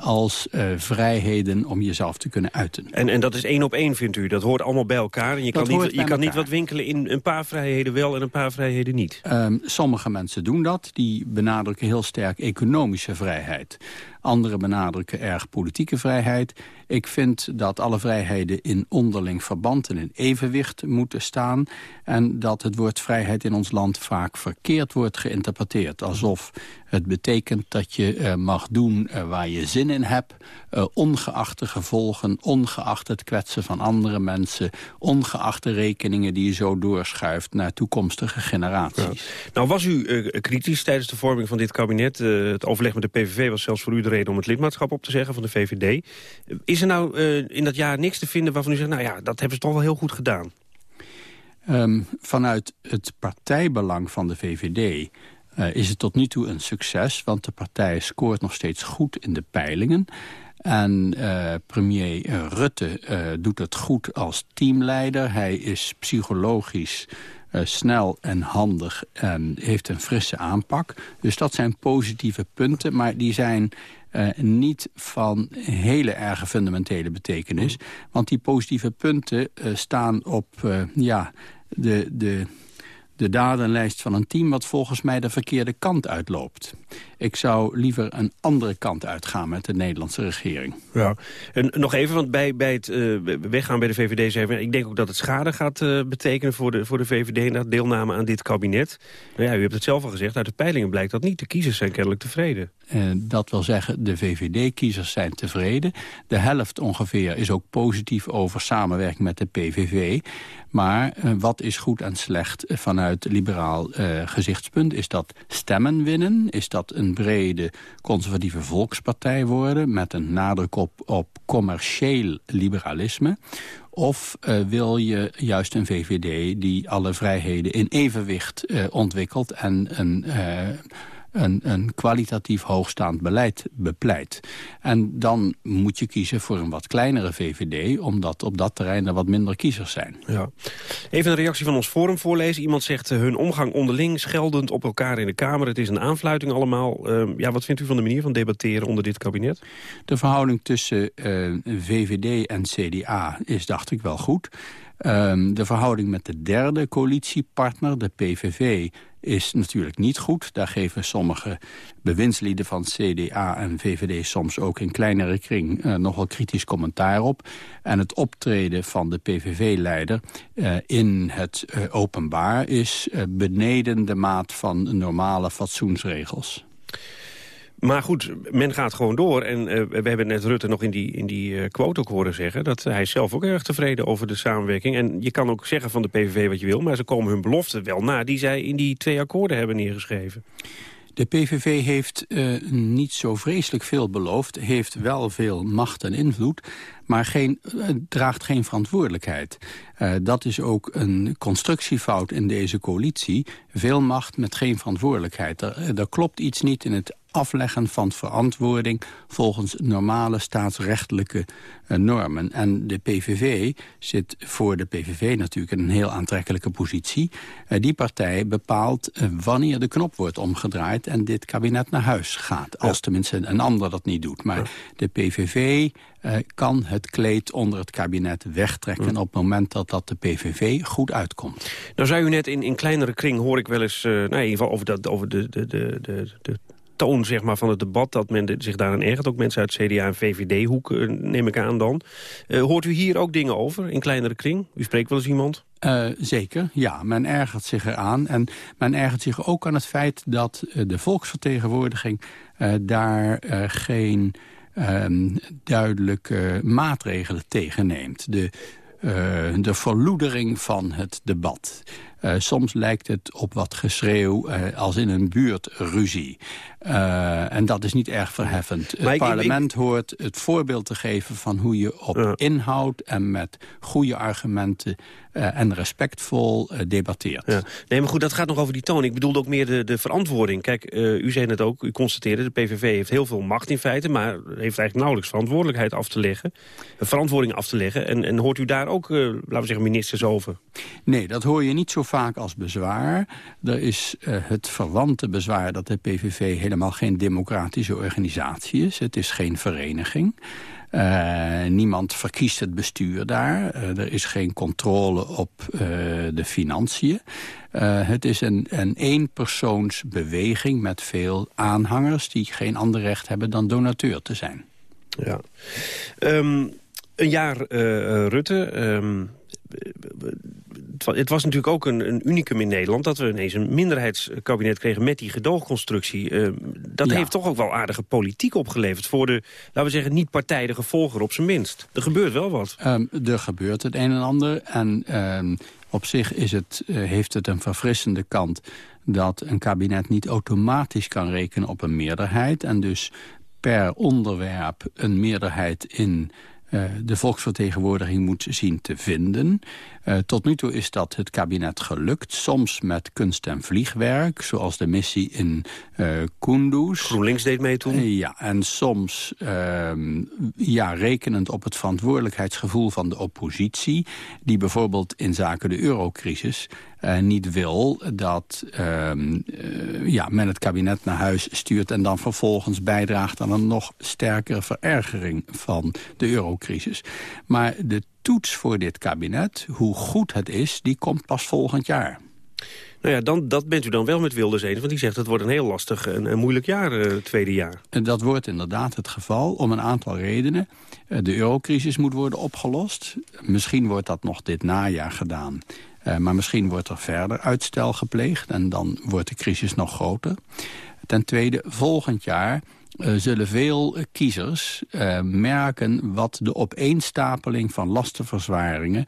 Speaker 25: als vrijheden om jezelf te kunnen uiten.
Speaker 15: En, en dat is één op één, vindt u? Dat hoort allemaal bij elkaar? En je dat kan, niet, je kan niet wat winkelen in een paar vrijheden wel en een paar vrijheden niet?
Speaker 25: Um, sommige mensen doen dat. Die benadrukken heel sterk economische vrijheid. Anderen benadrukken erg politieke vrijheid. Ik vind dat alle vrijheden in onderling verband en in evenwicht moeten staan. En dat het woord vrijheid in ons land vaak verkeerd wordt geïnterpreteerd. Alsof het betekent dat je uh, mag doen uh, waar je zin in hebt. Uh, ongeacht de gevolgen, ongeacht het kwetsen van andere mensen. Ongeacht de rekeningen die je zo doorschuift naar toekomstige generaties. Ja.
Speaker 15: Nou was u kritisch tijdens de vorming van dit kabinet. het overleg met de PVV was zelfs voor u de reden om het lidmaatschap op te zeggen van de VVD. Is er nou in dat jaar niks te vinden waarvan u zegt... nou ja, dat hebben ze toch wel heel goed gedaan?
Speaker 25: Um, vanuit het partijbelang van de VVD uh, is het tot nu toe een succes. Want de partij scoort nog steeds goed in de peilingen. En uh, premier Rutte uh, doet het goed als teamleider. Hij is psychologisch snel en handig en heeft een frisse aanpak. Dus dat zijn positieve punten, maar die zijn niet van hele erge fundamentele betekenis. Want die positieve punten staan op ja, de, de, de dadenlijst van een team... wat volgens mij de verkeerde kant uitloopt. Ik zou liever een andere kant uitgaan met de Nederlandse regering.
Speaker 15: Ja. En nog even, want bij, bij het uh, weggaan bij de VVD... Zei, ik denk ook dat het schade gaat uh, betekenen voor de, voor de VVD... na deelname aan dit kabinet. Nou ja, u hebt het zelf al gezegd, uit de peilingen blijkt dat niet. De kiezers zijn kennelijk tevreden.
Speaker 25: Uh, dat wil zeggen, de VVD-kiezers zijn tevreden. De helft ongeveer is ook positief over samenwerking met de PVV. Maar uh, wat is goed en slecht vanuit liberaal uh, gezichtspunt? Is dat stemmen winnen? Is dat een brede conservatieve volkspartij worden... met een nadruk op, op commercieel liberalisme? Of uh, wil je juist een VVD die alle vrijheden in evenwicht uh, ontwikkelt... en een een, een kwalitatief hoogstaand beleid bepleit. En dan moet je kiezen voor een wat kleinere VVD... omdat op dat terrein er wat minder kiezers zijn.
Speaker 15: Ja. Even een reactie van ons forum voorlezen. Iemand zegt uh, hun omgang onderling, scheldend op elkaar in de Kamer. Het is een aanfluiting allemaal. Uh, ja, wat vindt u van de manier van debatteren onder dit kabinet?
Speaker 25: De verhouding tussen uh, VVD en CDA is, dacht ik, wel goed. Um, de verhouding met de derde coalitiepartner, de PVV, is natuurlijk niet goed. Daar geven sommige bewindslieden van CDA en VVD soms ook in kleinere kring uh, nogal kritisch commentaar op. En het optreden van de PVV-leider uh, in het uh, openbaar is beneden de maat van normale fatsoensregels.
Speaker 15: Maar goed, men gaat gewoon door. En uh, we hebben net Rutte nog in die, in die uh, quote ook horen zeggen... dat hij is zelf ook erg tevreden over de samenwerking. En je kan ook zeggen van de PVV wat je wil... maar ze komen hun belofte wel na die zij in die twee akkoorden hebben neergeschreven.
Speaker 25: De PVV heeft uh, niet zo vreselijk veel beloofd, heeft wel veel macht en invloed, maar geen, draagt geen verantwoordelijkheid. Dat is ook een constructiefout in deze coalitie. Veel macht met geen verantwoordelijkheid. Er, er klopt iets niet in het afleggen van verantwoording volgens normale staatsrechtelijke uh, normen. En de PVV zit voor de PVV natuurlijk in een heel aantrekkelijke positie. Uh, die partij bepaalt uh, wanneer de knop wordt omgedraaid en dit kabinet naar huis gaat. Als ja. tenminste een ander dat niet doet. Maar ja. de PVV kan het kleed onder het kabinet wegtrekken... Ja. op het moment dat dat de PVV goed uitkomt.
Speaker 15: Nou zei u net, in, in kleinere kring hoor ik wel eens... nou, in ieder geval over, dat, over de, de, de, de, de toon zeg maar, van het debat... dat men zich daaraan ergert. Ook mensen uit CDA en VVD-hoek, uh, neem ik aan dan. Uh, hoort u hier ook dingen over, in kleinere kring? U spreekt wel eens iemand?
Speaker 25: Uh, zeker, ja. Men ergert zich eraan. En men ergert zich ook aan het feit dat de volksvertegenwoordiging... daar geen ehm, duidelijke maatregelen tegen neemt. De, de verloedering van het debat. Uh, soms lijkt het op wat geschreeuw uh, als in een buurtruzie. Uh, en dat is niet erg verheffend. Maar het ik, parlement ik... hoort het voorbeeld te geven van hoe je op inhoud... en met goede argumenten en respectvol debatteert.
Speaker 15: Ja. Nee, maar goed, dat gaat nog over die toon. Ik bedoelde ook meer de, de verantwoording. Kijk, u zei het ook, u constateerde... de PVV heeft heel veel macht in feite... maar heeft eigenlijk nauwelijks verantwoordelijkheid af te leggen. Verantwoording af te leggen. En, en hoort u daar ook, laten we zeggen, ministers over?
Speaker 25: Nee, dat hoor je niet zo vaak als bezwaar. Er is uh, het verwante bezwaar dat de PVV helemaal geen democratische organisatie is. Het is geen vereniging. Uh, niemand verkiest het bestuur daar. Uh, er is geen controle op de financiën. het is een, een eenpersoonsbeweging met veel aanhangers... die geen ander recht hebben dan donateur te zijn.
Speaker 15: Ja. Um, een jaar Rutte... Um het was natuurlijk ook een, een unicum in Nederland... dat we ineens een minderheidskabinet kregen met die gedoogconstructie. Uh, dat ja. heeft toch ook wel aardige politiek opgeleverd... voor de, laten we zeggen, niet-partijdige volger op zijn minst. Er gebeurt wel wat.
Speaker 25: Um, er gebeurt het een en ander. En um, op zich is het, uh, heeft het een verfrissende kant... dat een kabinet niet automatisch kan rekenen op een meerderheid... en dus per onderwerp een meerderheid in de volksvertegenwoordiging moet zien te vinden. Uh, tot nu toe is dat het kabinet gelukt. Soms met kunst- en vliegwerk, zoals de missie in uh, Kunduz.
Speaker 15: GroenLinks deed mee toen?
Speaker 25: Uh, ja, en soms ja, rekenend op het verantwoordelijkheidsgevoel van de oppositie... die bijvoorbeeld in zaken de eurocrisis uh, niet wil dat uh, uh, ja, men het kabinet naar huis stuurt... en dan vervolgens bijdraagt aan een nog sterkere verergering van de eurocrisis. Maar de toets voor dit kabinet, hoe goed het is, die komt pas volgend jaar.
Speaker 15: Nou ja, dan, dat bent u dan wel met Wilders eens. Want die zegt het wordt een heel lastig en, moeilijk jaar, uh, het tweede jaar.
Speaker 25: En dat wordt inderdaad het geval om een aantal redenen. Uh, de eurocrisis moet worden opgelost. Misschien wordt dat nog dit najaar gedaan. Uh, maar misschien wordt er verder uitstel gepleegd en dan wordt de crisis nog groter. Ten tweede, volgend jaar zullen veel kiezers uh, merken wat de opeenstapeling van lastenverzwaringen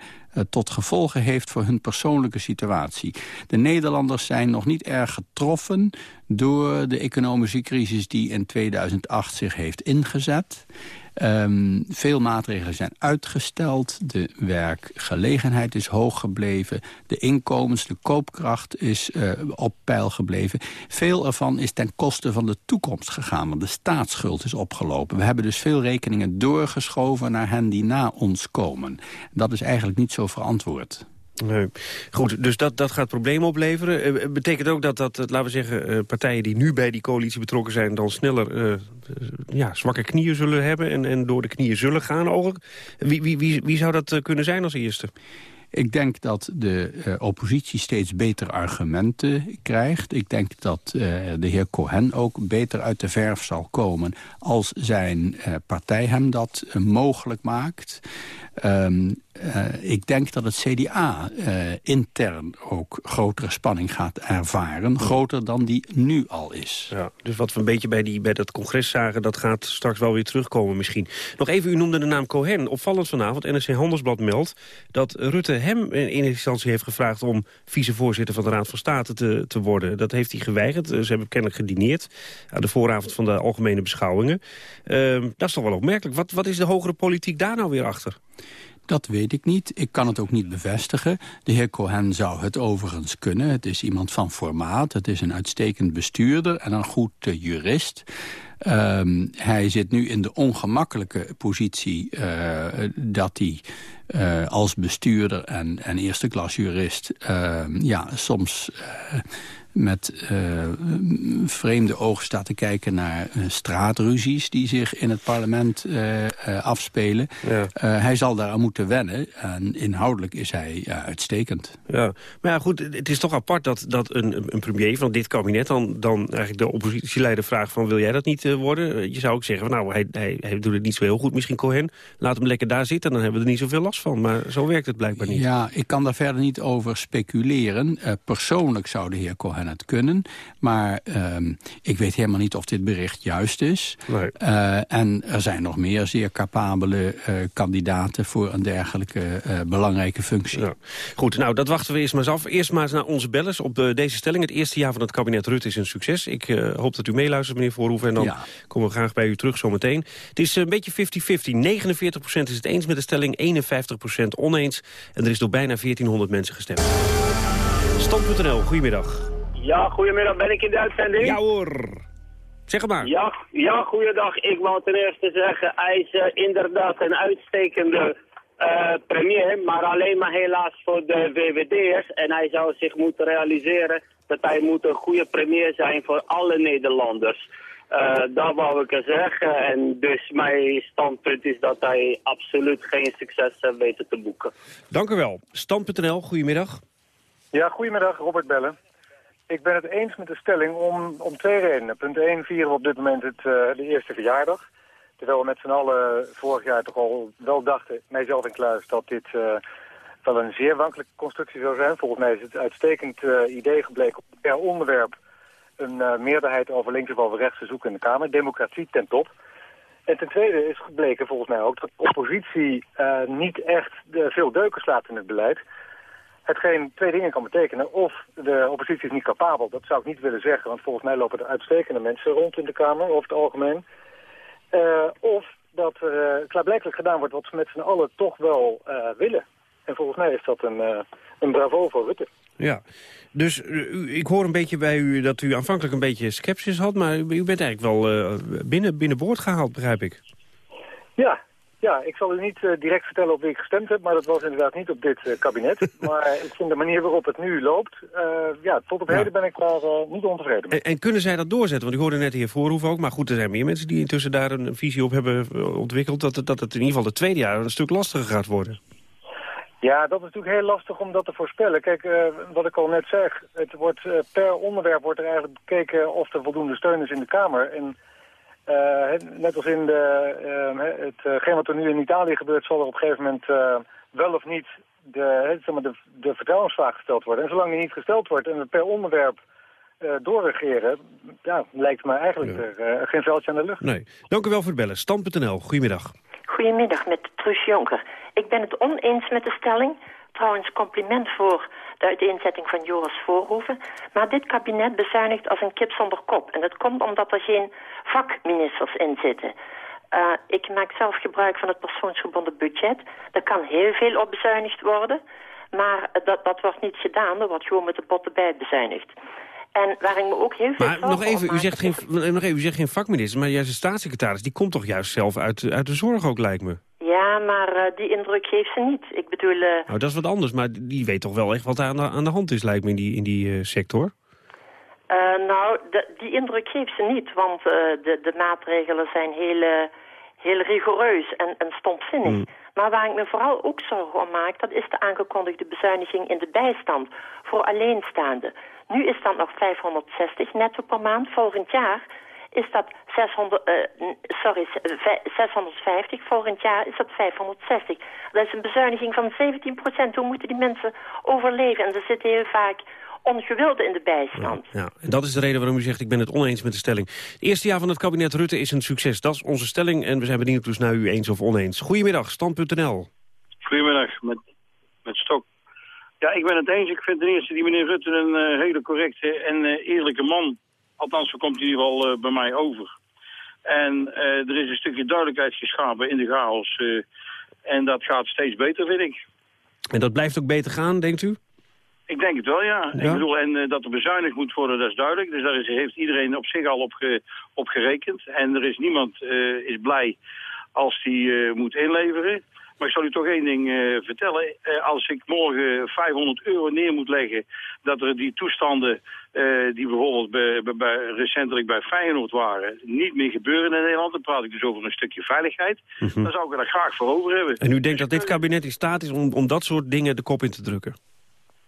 Speaker 25: tot gevolgen heeft voor hun persoonlijke situatie. De Nederlanders zijn nog niet erg getroffen door de economische crisis die in 2008 zich heeft ingezet. Ehm, veel maatregelen zijn uitgesteld. De werkgelegenheid is hoog gebleven. De inkomens, de koopkracht is uh, op peil gebleven. Veel ervan is ten koste van de toekomst gegaan. Want de staatsschuld is opgelopen. We hebben dus veel rekeningen doorgeschoven naar hen die na ons komen. Dat is eigenlijk niet zo verantwoord.
Speaker 15: Nee. Goed, dus dat, dat gaat problemen opleveren. Uh, betekent ook dat, dat laten we zeggen, partijen die nu bij die coalitie betrokken zijn... dan sneller ja, zwakke knieën zullen hebben en, en door de knieën zullen gaan? Wie, wie, wie, wie zou dat kunnen zijn als eerste?
Speaker 25: Ik denk dat de uh, oppositie steeds beter argumenten krijgt. Ik denk dat uh, de heer Cohen ook beter uit de verf zal komen... als zijn uh, partij hem dat mogelijk maakt. Uh, ik denk dat het CDA intern ook grotere spanning gaat ervaren. Groter dan die nu al is.
Speaker 15: Ja, dus wat we een beetje bij, die, bij dat congres zagen... dat gaat straks wel weer terugkomen misschien. Nog even, u noemde de naam Cohen. Opvallend vanavond, NRC Handelsblad meldt... dat Rutte hem in eerste instantie heeft gevraagd... om vicevoorzitter van de Raad van State te, te worden. Dat heeft hij geweigerd. Ze hebben kennelijk gedineerd... aan de vooravond van de algemene beschouwingen. Uh, dat is toch wel opmerkelijk. Wat, wat is de hogere politiek daar nou weer achter?
Speaker 25: Dat weet ik niet. Ik kan het ook niet bevestigen. De heer Cohen zou het overigens kunnen. Het is iemand van formaat. Het is een uitstekend bestuurder en een goed uh, jurist. Um, hij zit nu in de ongemakkelijke positie uh, dat hij uh, als bestuurder en, en eerste klas jurist... ja, soms met uh, vreemde ogen staat te kijken naar uh, straatruzies... die zich in het parlement uh, afspelen. Ja. hij zal daaraan moeten wennen. En inhoudelijk is hij uitstekend.
Speaker 15: Ja. Maar ja, goed, het is toch apart dat, dat een, een premier van dit kabinet... Dan, dan eigenlijk de oppositieleider vraagt van... wil jij dat niet worden? Je zou ook zeggen, van, nou, hij, hij, hij doet het niet zo heel goed misschien, Cohen. Laat hem lekker daar zitten, dan hebben we er niet zoveel last van. Maar zo werkt het blijkbaar niet.
Speaker 25: Ja, ik kan daar verder niet over speculeren. persoonlijk zou de heer Cohen het kunnen. Maar um, ik weet helemaal niet of dit bericht juist is. Nee. Uh, en er zijn nog meer zeer capabele uh, kandidaten voor een dergelijke uh, belangrijke functie. Ja.
Speaker 15: Goed, nou dat wachten we eerst maar eens af. Eerst maar eens naar onze bellers op deze stelling. Het eerste jaar van het kabinet Rutte is een succes. Ik hoop dat u meeluistert, meneer Voorhoeven. En dan ja. komen we graag bij u terug zometeen. Het is een beetje 50-50. 49% is het eens met de stelling, 51% oneens. En er is door bijna 1400 mensen gestemd. Stand.nl, goedemiddag.
Speaker 26: Ja, goedemiddag. Ben ik in de uitzending?
Speaker 15: Ja hoor. Zeg maar.
Speaker 26: Ja, ja goeiedag. Ik wou ten eerste zeggen, hij is uh, inderdaad een uitstekende uh, premier, maar alleen maar helaas voor de VVD'ers. En hij zou zich moeten realiseren dat hij moet een goede premier zijn voor alle Nederlanders. Uh, dat wou ik er zeggen. En dus mijn standpunt is dat hij absoluut geen succes heeft weten te boeken.
Speaker 15: Dank u wel. Stand.nl, goedemiddag.
Speaker 27: Ja, goedemiddag. Robert Bellen. Ik ben het eens met de stelling om, om twee redenen. Punt 1 vieren we op dit moment het, uh, de eerste verjaardag. Terwijl we met z'n allen vorig jaar toch al wel dachten, mijzelf in kluis, dat dit uh, wel een zeer wankelijke constructie zou zijn. Volgens mij is het uitstekend uh, idee gebleken om per onderwerp een meerderheid over links of over rechts te zoeken in de Kamer. Democratie ten top. En ten tweede is gebleken volgens mij ook dat de oppositie niet echt veel deuken slaat in het beleid. Hetgeen twee dingen kan betekenen. Of de oppositie is niet capabel, dat zou ik niet willen zeggen. Want volgens mij lopen er uitstekende mensen rond in de Kamer, over het algemeen. Uh, of dat er uh, klaarblijkelijk gedaan wordt wat ze met z'n allen toch wel uh, willen. En volgens mij is dat een, een bravo voor Rutte.
Speaker 15: Ja, dus u, ik hoor een beetje bij u dat u aanvankelijk een beetje sceptisch had... maar u bent eigenlijk wel binnen, binnenboord gehaald, begrijp ik.
Speaker 27: Ja, ja, ik zal u niet uh, direct vertellen op wie ik gestemd heb, maar dat was inderdaad niet op dit uh, kabinet. [laughs] maar ik vind de manier waarop het nu loopt, uh, ja, tot op ja. heden ben ik daar niet ontevreden mee.
Speaker 15: En, en, kunnen zij dat doorzetten? Want ik hoorde net de heer Voorhoef ook, maar goed, er zijn meer mensen die intussen daar een visie op hebben ontwikkeld, dat, het, dat het in ieder geval de tweede jaar een stuk lastiger gaat worden.
Speaker 27: Ja, dat is natuurlijk heel lastig om dat te voorspellen. Kijk, wat ik al net zeg, het wordt, per onderwerp wordt er eigenlijk bekeken of er voldoende steun is in de Kamer. En net als in de, uh, hetgeen wat er nu in Italië gebeurt, zal er op een gegeven moment uh, wel of niet de, zeg maar de, de vertrouwensvraag gesteld worden. En zolang die niet gesteld wordt en we per onderwerp doorregeren, ja, lijkt me eigenlijk ja. er geen veldje aan de lucht.
Speaker 15: Nee. Dank u wel voor het bellen. Stand.nl, goedemiddag.
Speaker 24: Goedemiddag met Truus Jonker. Ik ben het oneens met de stelling. Trouwens, compliment voor de uiteenzetting van Joris Voorhoeven. Maar dit kabinet bezuinigt als een kip zonder kop. En dat komt omdat er geen vakministers in zitten. Uh, ik maak zelf gebruik van het persoonsgebonden budget. Er kan heel veel op bezuinigd worden. Maar dat, dat wordt niet gedaan. Er wordt gewoon met de potten bij bezuinigd. En waar ik me ook heel veel
Speaker 15: Maar nog even, u zegt, geen, nog even, u zegt geen vakminister, maar juist de staatssecretaris... die komt toch juist zelf uit, uit de zorg ook, lijkt me?
Speaker 24: Ja, maar uh, die indruk geeft ze niet. Ik bedoel... Uh...
Speaker 15: Nou, dat is wat anders, maar die weet toch wel echt wat aan de, aan de hand is, lijkt me, in die, in die uh, sector?
Speaker 24: nou, de, die indruk geeft ze niet, want de, de maatregelen zijn heel, heel rigoureus en, en stomzinnig. Mm. Maar waar ik me vooral ook zorgen om maak, dat is de aangekondigde bezuiniging in de bijstand voor alleenstaanden. Nu is dat nog 560 netto per maand. Volgend jaar is dat 600, uh, sorry, 650. Volgend jaar is dat 560. Dat is een bezuiniging van 17 procent. Hoe moeten die mensen overleven? En ze zitten heel vaak ongewilde in de bijstand.
Speaker 15: Ja, ja, en dat is de reden waarom u zegt, ik ben het oneens met de stelling. Het eerste jaar van het kabinet Rutte is een succes. Dat is onze stelling en we zijn benieuwd dus naar u eens of oneens. Goedemiddag, stand.nl.
Speaker 28: Goedemiddag, met, met Stok. Ja, ik ben het eens. Ik vind ten eerste die meneer Rutte een uh, hele correcte en uh, eerlijke man. Althans, zo komt hij in ieder geval uh, bij mij over. En er is een stukje duidelijkheid geschapen in de chaos. en dat gaat steeds beter, vind ik.
Speaker 15: En dat blijft ook beter gaan, denkt u?
Speaker 28: Ik denk het wel, ja. Ik bedoel, en dat er bezuinigd moet worden, dat is duidelijk. Dus daar is, heeft iedereen op zich al op, ge, op gerekend. En er is niemand is blij als die moet inleveren. Maar ik zal u toch één ding vertellen. Als ik morgen 500 euro neer moet leggen... dat er die toestanden die bijvoorbeeld bij, bij, bij, recentelijk bij Feyenoord waren... niet meer gebeuren in Nederland... dan praat ik dus over een stukje veiligheid... Mm -hmm. dan zou ik er graag voor over hebben.
Speaker 15: En u denkt dat dit kabinet in staat is om, om dat soort dingen de kop in te drukken?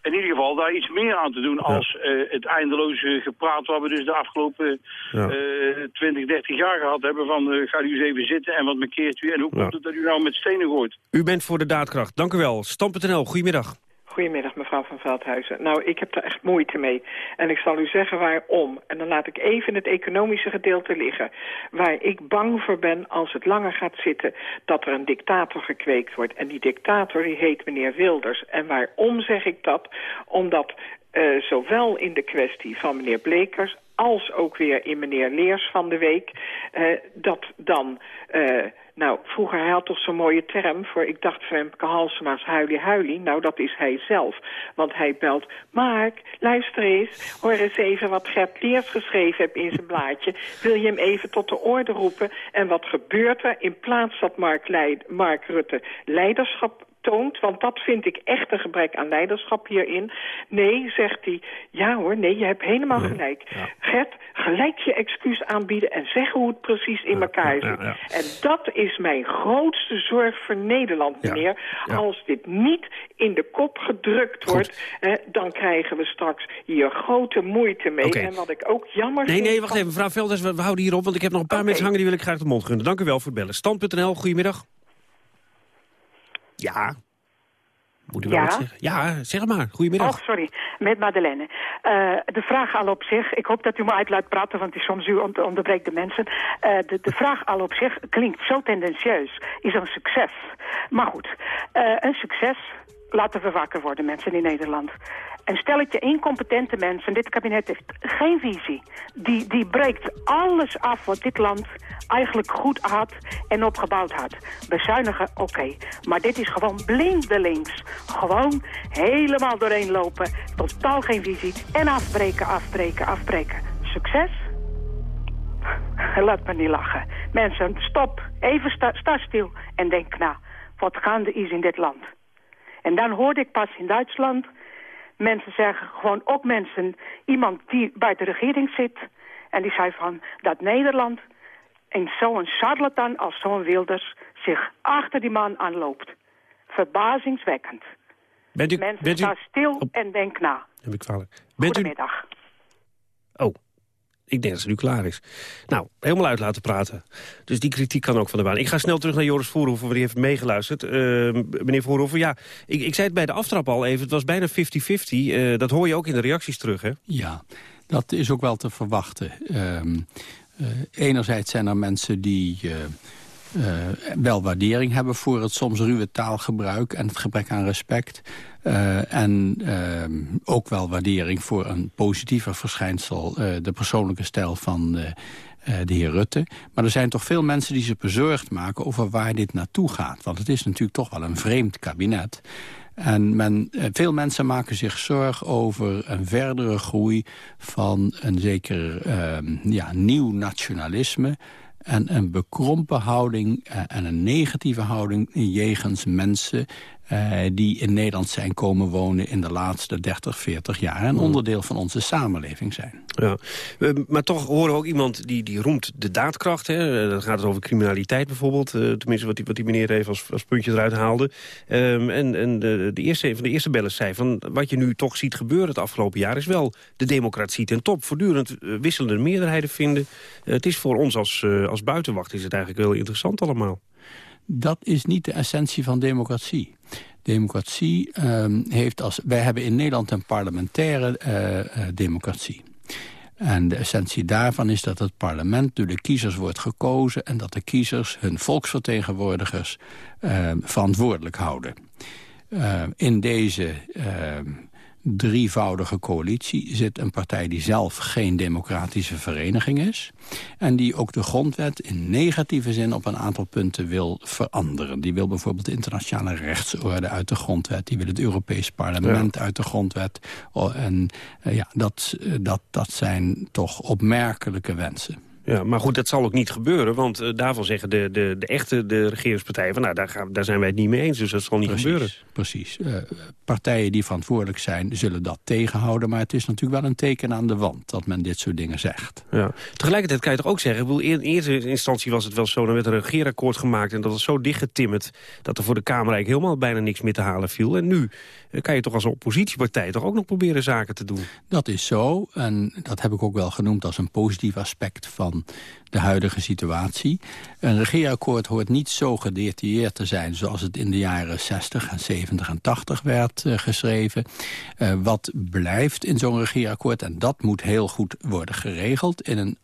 Speaker 28: In ieder geval daar iets meer aan te doen als uh, het eindeloze gepraat wat we dus de afgelopen ja. uh, 20, 30 jaar gehad hebben van uh, ga u eens even zitten en wat markeert u en hoe komt het dat u nou met stenen gooit?
Speaker 15: U bent voor de daadkracht. Dank u wel. Stam.nl, goedemiddag.
Speaker 29: Goedemiddag, mevrouw van Veldhuizen. Nou, ik heb daar echt moeite mee. En ik zal u zeggen waarom. En dan laat ik even het economische gedeelte liggen. Waar ik bang voor ben als het langer gaat zitten... dat er een dictator gekweekt wordt. En die dictator die heet meneer Wilders. En waarom zeg ik dat? Omdat uh, zowel in de kwestie van meneer Blekers als ook weer in meneer Leers van de week... Uh, dat dan... Uh, nou, vroeger hij had toch zo'n mooie term voor... ik dacht Femke Halsema's huilie huilie. Nou, dat is hij zelf. Want hij belt... Mark, luister eens. Hoor eens even wat Gert Leers geschreven heeft in zijn blaadje. Wil je hem even tot de orde roepen? En wat gebeurt er? In plaats dat Mark, Leid, Mark Rutte leiderschap toont, want dat vind ik echt een gebrek aan leiderschap hierin. Nee, zegt hij, ja hoor, nee, je hebt helemaal gelijk. Ja. Gert, gelijk je excuus aanbieden en zeggen hoe het precies in elkaar zit. Ja, en dat is mijn grootste zorg voor Nederland, meneer. Als dit niet in de kop gedrukt wordt, dan krijgen we straks hier grote moeite mee. Okay. En wat ik ook jammer
Speaker 15: nee,
Speaker 29: vind...
Speaker 15: Nee, wacht even, mevrouw Velders, we, we houden hier op, want ik heb nog een paar okay. mensen hangen die wil ik graag de mond gunnen. Dank u wel voor het bellen. Stand.nl, goedemiddag. Ja. Moet u wel
Speaker 30: ja?
Speaker 15: zeggen? Ja, zeg maar. Goedemiddag.
Speaker 30: Oh, sorry. Met Madeleine. Uh, de vraag al op zich, ik hoop dat u me uit laat praten, want soms u onderbreekt de mensen. Uh, de, de vraag al op zich klinkt zo tendentieus. Is een succes. Maar goed, uh, een succes laten we wakker worden, mensen in Nederland. En stel ik je incompetente mensen, dit kabinet heeft geen visie. Die, die breekt alles af wat dit land eigenlijk goed had en opgebouwd had. Bezuinigen, oké. Maar dit is gewoon blindelings. Gewoon helemaal doorheen lopen. Totaal geen visie. En afbreken, afbreken, afbreken. Succes? [laughs] Laat me niet lachen. Mensen, stop. Even sta, sta stil. En denk na. Wat gaande is in dit land. En dan hoorde ik pas in Duitsland mensen zeggen, gewoon ook mensen, iemand die bij de regering zit... en die zei van dat Nederland in zo'n charlatan als zo'n Wilders... zich achter die man aanloopt. Verbazingswekkend.
Speaker 15: Bent u,
Speaker 30: mensen
Speaker 15: bent u...
Speaker 30: staan stil en denk na.
Speaker 15: Heb ik. Bent
Speaker 30: Goedemiddag.
Speaker 15: U... Oh, ik denk dat ze nu klaar is. Nou, helemaal uit laten praten. Dus die kritiek kan ook van de baan. Ik ga snel terug naar Joris Voorhoeven, die heeft meegeluisterd. Uh, meneer Voorhoeven, ja, ik, ik zei het bij de aftrap al even. Het was bijna 50-50. Uh, dat hoor je ook in de reacties terug, hè?
Speaker 25: Ja, dat is ook wel te verwachten. Um, uh, enerzijds zijn er mensen die... Uh, wel waardering hebben voor het soms ruwe taalgebruik en het gebrek aan respect. Uh, en uh, ook wel waardering voor een positiever verschijnsel, uh, de persoonlijke stijl van de heer Rutte. Maar er zijn toch veel mensen die zich bezorgd maken over waar dit naartoe gaat. Want het is natuurlijk toch wel een vreemd kabinet. En men, veel mensen maken zich zorgen over een verdere groei van een zeker uh, ja, nieuw nationalisme en een bekrompen houding en een negatieve houding jegens mensen die in Nederland zijn komen wonen in de laatste 30, 40 jaar. En onderdeel van onze samenleving zijn.
Speaker 15: Ja. Maar toch horen we ook iemand die, die roemt de daadkracht. Hè? Dan gaat het over criminaliteit bijvoorbeeld. Uh, tenminste wat die, wat die meneer even als, als puntje eruit haalde. Um, en en de, de eerste, een van de eerste bellers zei van... wat je nu toch ziet gebeuren het afgelopen jaar... is wel de democratie ten top. Voortdurend wisselende meerderheden vinden. het is voor ons als, als buitenwacht is het eigenlijk wel interessant allemaal.
Speaker 25: Dat is niet de essentie van democratie. Democratie um, heeft als... Wij hebben in Nederland een parlementaire uh, uh, democratie. En de essentie daarvan is dat het parlement door de kiezers wordt gekozen... en dat de kiezers hun volksvertegenwoordigers uh, verantwoordelijk houden. in deze drievoudige coalitie zit een partij die zelf geen democratische vereniging is. En die ook de grondwet in negatieve zin op een aantal punten wil veranderen. Die wil bijvoorbeeld de internationale rechtsorde uit de grondwet. Die wil het Europees parlement uit de grondwet. En ja, dat, dat, dat zijn toch opmerkelijke wensen.
Speaker 15: Ja, maar goed, dat zal ook niet gebeuren. Want uh, daarvan zeggen de, de, de echte de regeringspartijen... van nou, daar, gaan, daar zijn wij het niet mee eens, dus dat zal niet
Speaker 25: precies,
Speaker 15: gebeuren.
Speaker 25: Precies. Uh, partijen die verantwoordelijk zijn, zullen dat tegenhouden. Maar het is natuurlijk wel een teken aan de wand dat men dit soort dingen zegt.
Speaker 15: Ja. Tegelijkertijd kan je toch ook zeggen... Ik bedoel, in eerste instantie was het wel zo, dan werd er een regeerakkoord gemaakt... en dat was zo dichtgetimmerd dat er voor de Kamer eigenlijk helemaal bijna niks meer te halen viel. En nu uh, kan je toch als oppositiepartij toch ook nog proberen zaken te doen.
Speaker 25: Dat is zo, en dat heb ik ook wel genoemd als een positief aspect van de huidige situatie. Een regeerakkoord hoort niet zo gedetailleerd te zijn... zoals het in de jaren 60 en 70 en 80 werd uh, geschreven. Uh, wat blijft in zo'n regeerakkoord, en dat moet heel goed worden geregeld... in een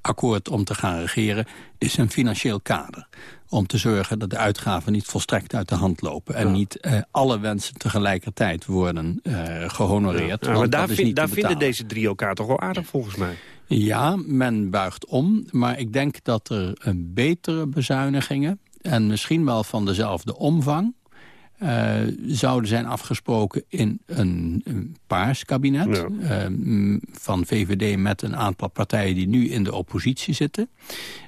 Speaker 25: akkoord om te gaan regeren, is een financieel kader. Om te zorgen dat de uitgaven niet volstrekt uit de hand lopen. En ja. niet uh, alle wensen tegelijkertijd worden uh, gehonoreerd.
Speaker 15: Ja. Ja, maar daar, vind, daar vinden deze drie elkaar toch wel aardig volgens mij.
Speaker 25: Ja, men buigt om. Maar ik denk dat er een betere bezuinigingen... en misschien wel van dezelfde omvang... Uh, zouden zijn afgesproken in een, een paars kabinet... Ja. Uh, van VVD met een aantal partijen die nu in de oppositie zitten.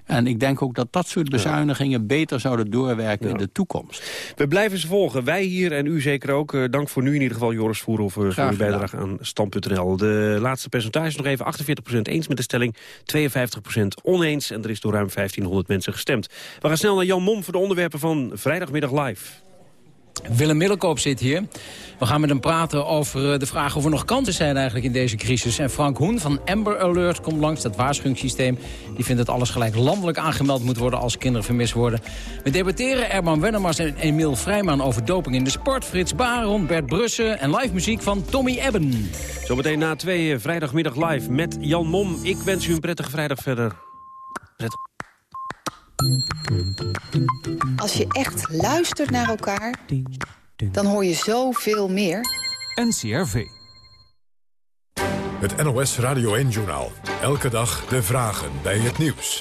Speaker 25: En ik denk ook dat dat soort bezuinigingen ja. beter zouden doorwerken ja. in de toekomst.
Speaker 15: We blijven ze volgen. Wij hier en u zeker ook. Uh, dank voor nu in ieder geval, Joris Voerhoff, voor uw bijdrage aan Stand.nl. De laatste percentage nog even 48% eens met de stelling, 52% oneens. En er is door ruim 1500 mensen gestemd. We gaan snel naar Jan Mom voor de onderwerpen van Vrijdagmiddag Live.
Speaker 31: Willem Middelkoop zit hier. We gaan met hem praten over de vraag of er nog kansen zijn eigenlijk in deze crisis. En Frank Hoen van Amber Alert komt langs, dat waarschuwingssysteem. Die vindt dat alles gelijk landelijk aangemeld moet worden als kinderen vermist worden. We debatteren Erman Wennemars en Emiel Vrijman over doping in de sport. Frits Baron, Bert Brussen en live muziek van Tommy Ebben.
Speaker 15: Zometeen na twee vrijdagmiddag live met Jan Mom. Ik wens u een prettige vrijdag verder. Zet.
Speaker 32: Als je echt luistert naar elkaar, dan hoor je zoveel meer.
Speaker 1: NCRV. Het NOS Radio 1-journaal. Elke dag de vragen bij het nieuws.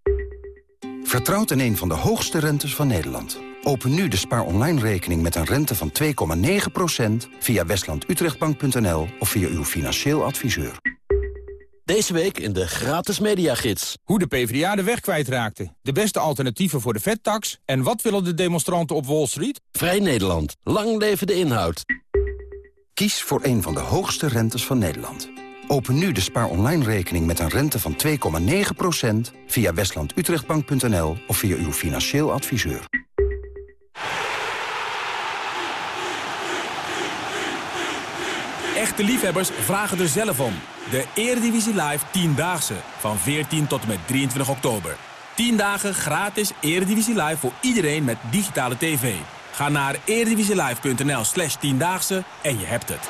Speaker 13: Vertrouwt in een van de hoogste rentes van Nederland. Open nu de Spaar Online rekening met een rente van 2,9% via westlandutrechtbank.nl of via uw financieel adviseur.
Speaker 33: Deze week in de gratis mediagids.
Speaker 34: Hoe de PvdA de weg kwijtraakte. De beste alternatieven voor de vettax. En wat willen de demonstranten op Wall Street?
Speaker 33: Vrij Nederland. Lang leven de inhoud.
Speaker 13: Kies voor een van de hoogste rentes van Nederland. Open nu de spaar online rekening met een rente van 2,9% via westlandutrechtbank.nl of via uw financieel adviseur.
Speaker 26: Echte liefhebbers vragen er zelf om. De Eredivisie Live 10-daagse van 14 tot en met 23 oktober. 10 dagen gratis Eredivisie Live voor iedereen met digitale tv. Ga naar eredivisielive.nl slash 10-daagse en je hebt het.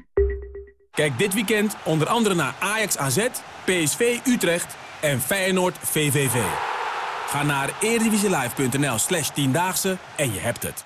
Speaker 26: Kijk dit weekend onder andere naar Ajax AZ, PSV Utrecht en Feyenoord VVV. Ga naar eredivisielive.nl slash tiendaagse en je hebt het.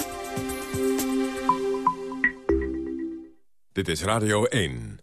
Speaker 1: Dit is Radio 1.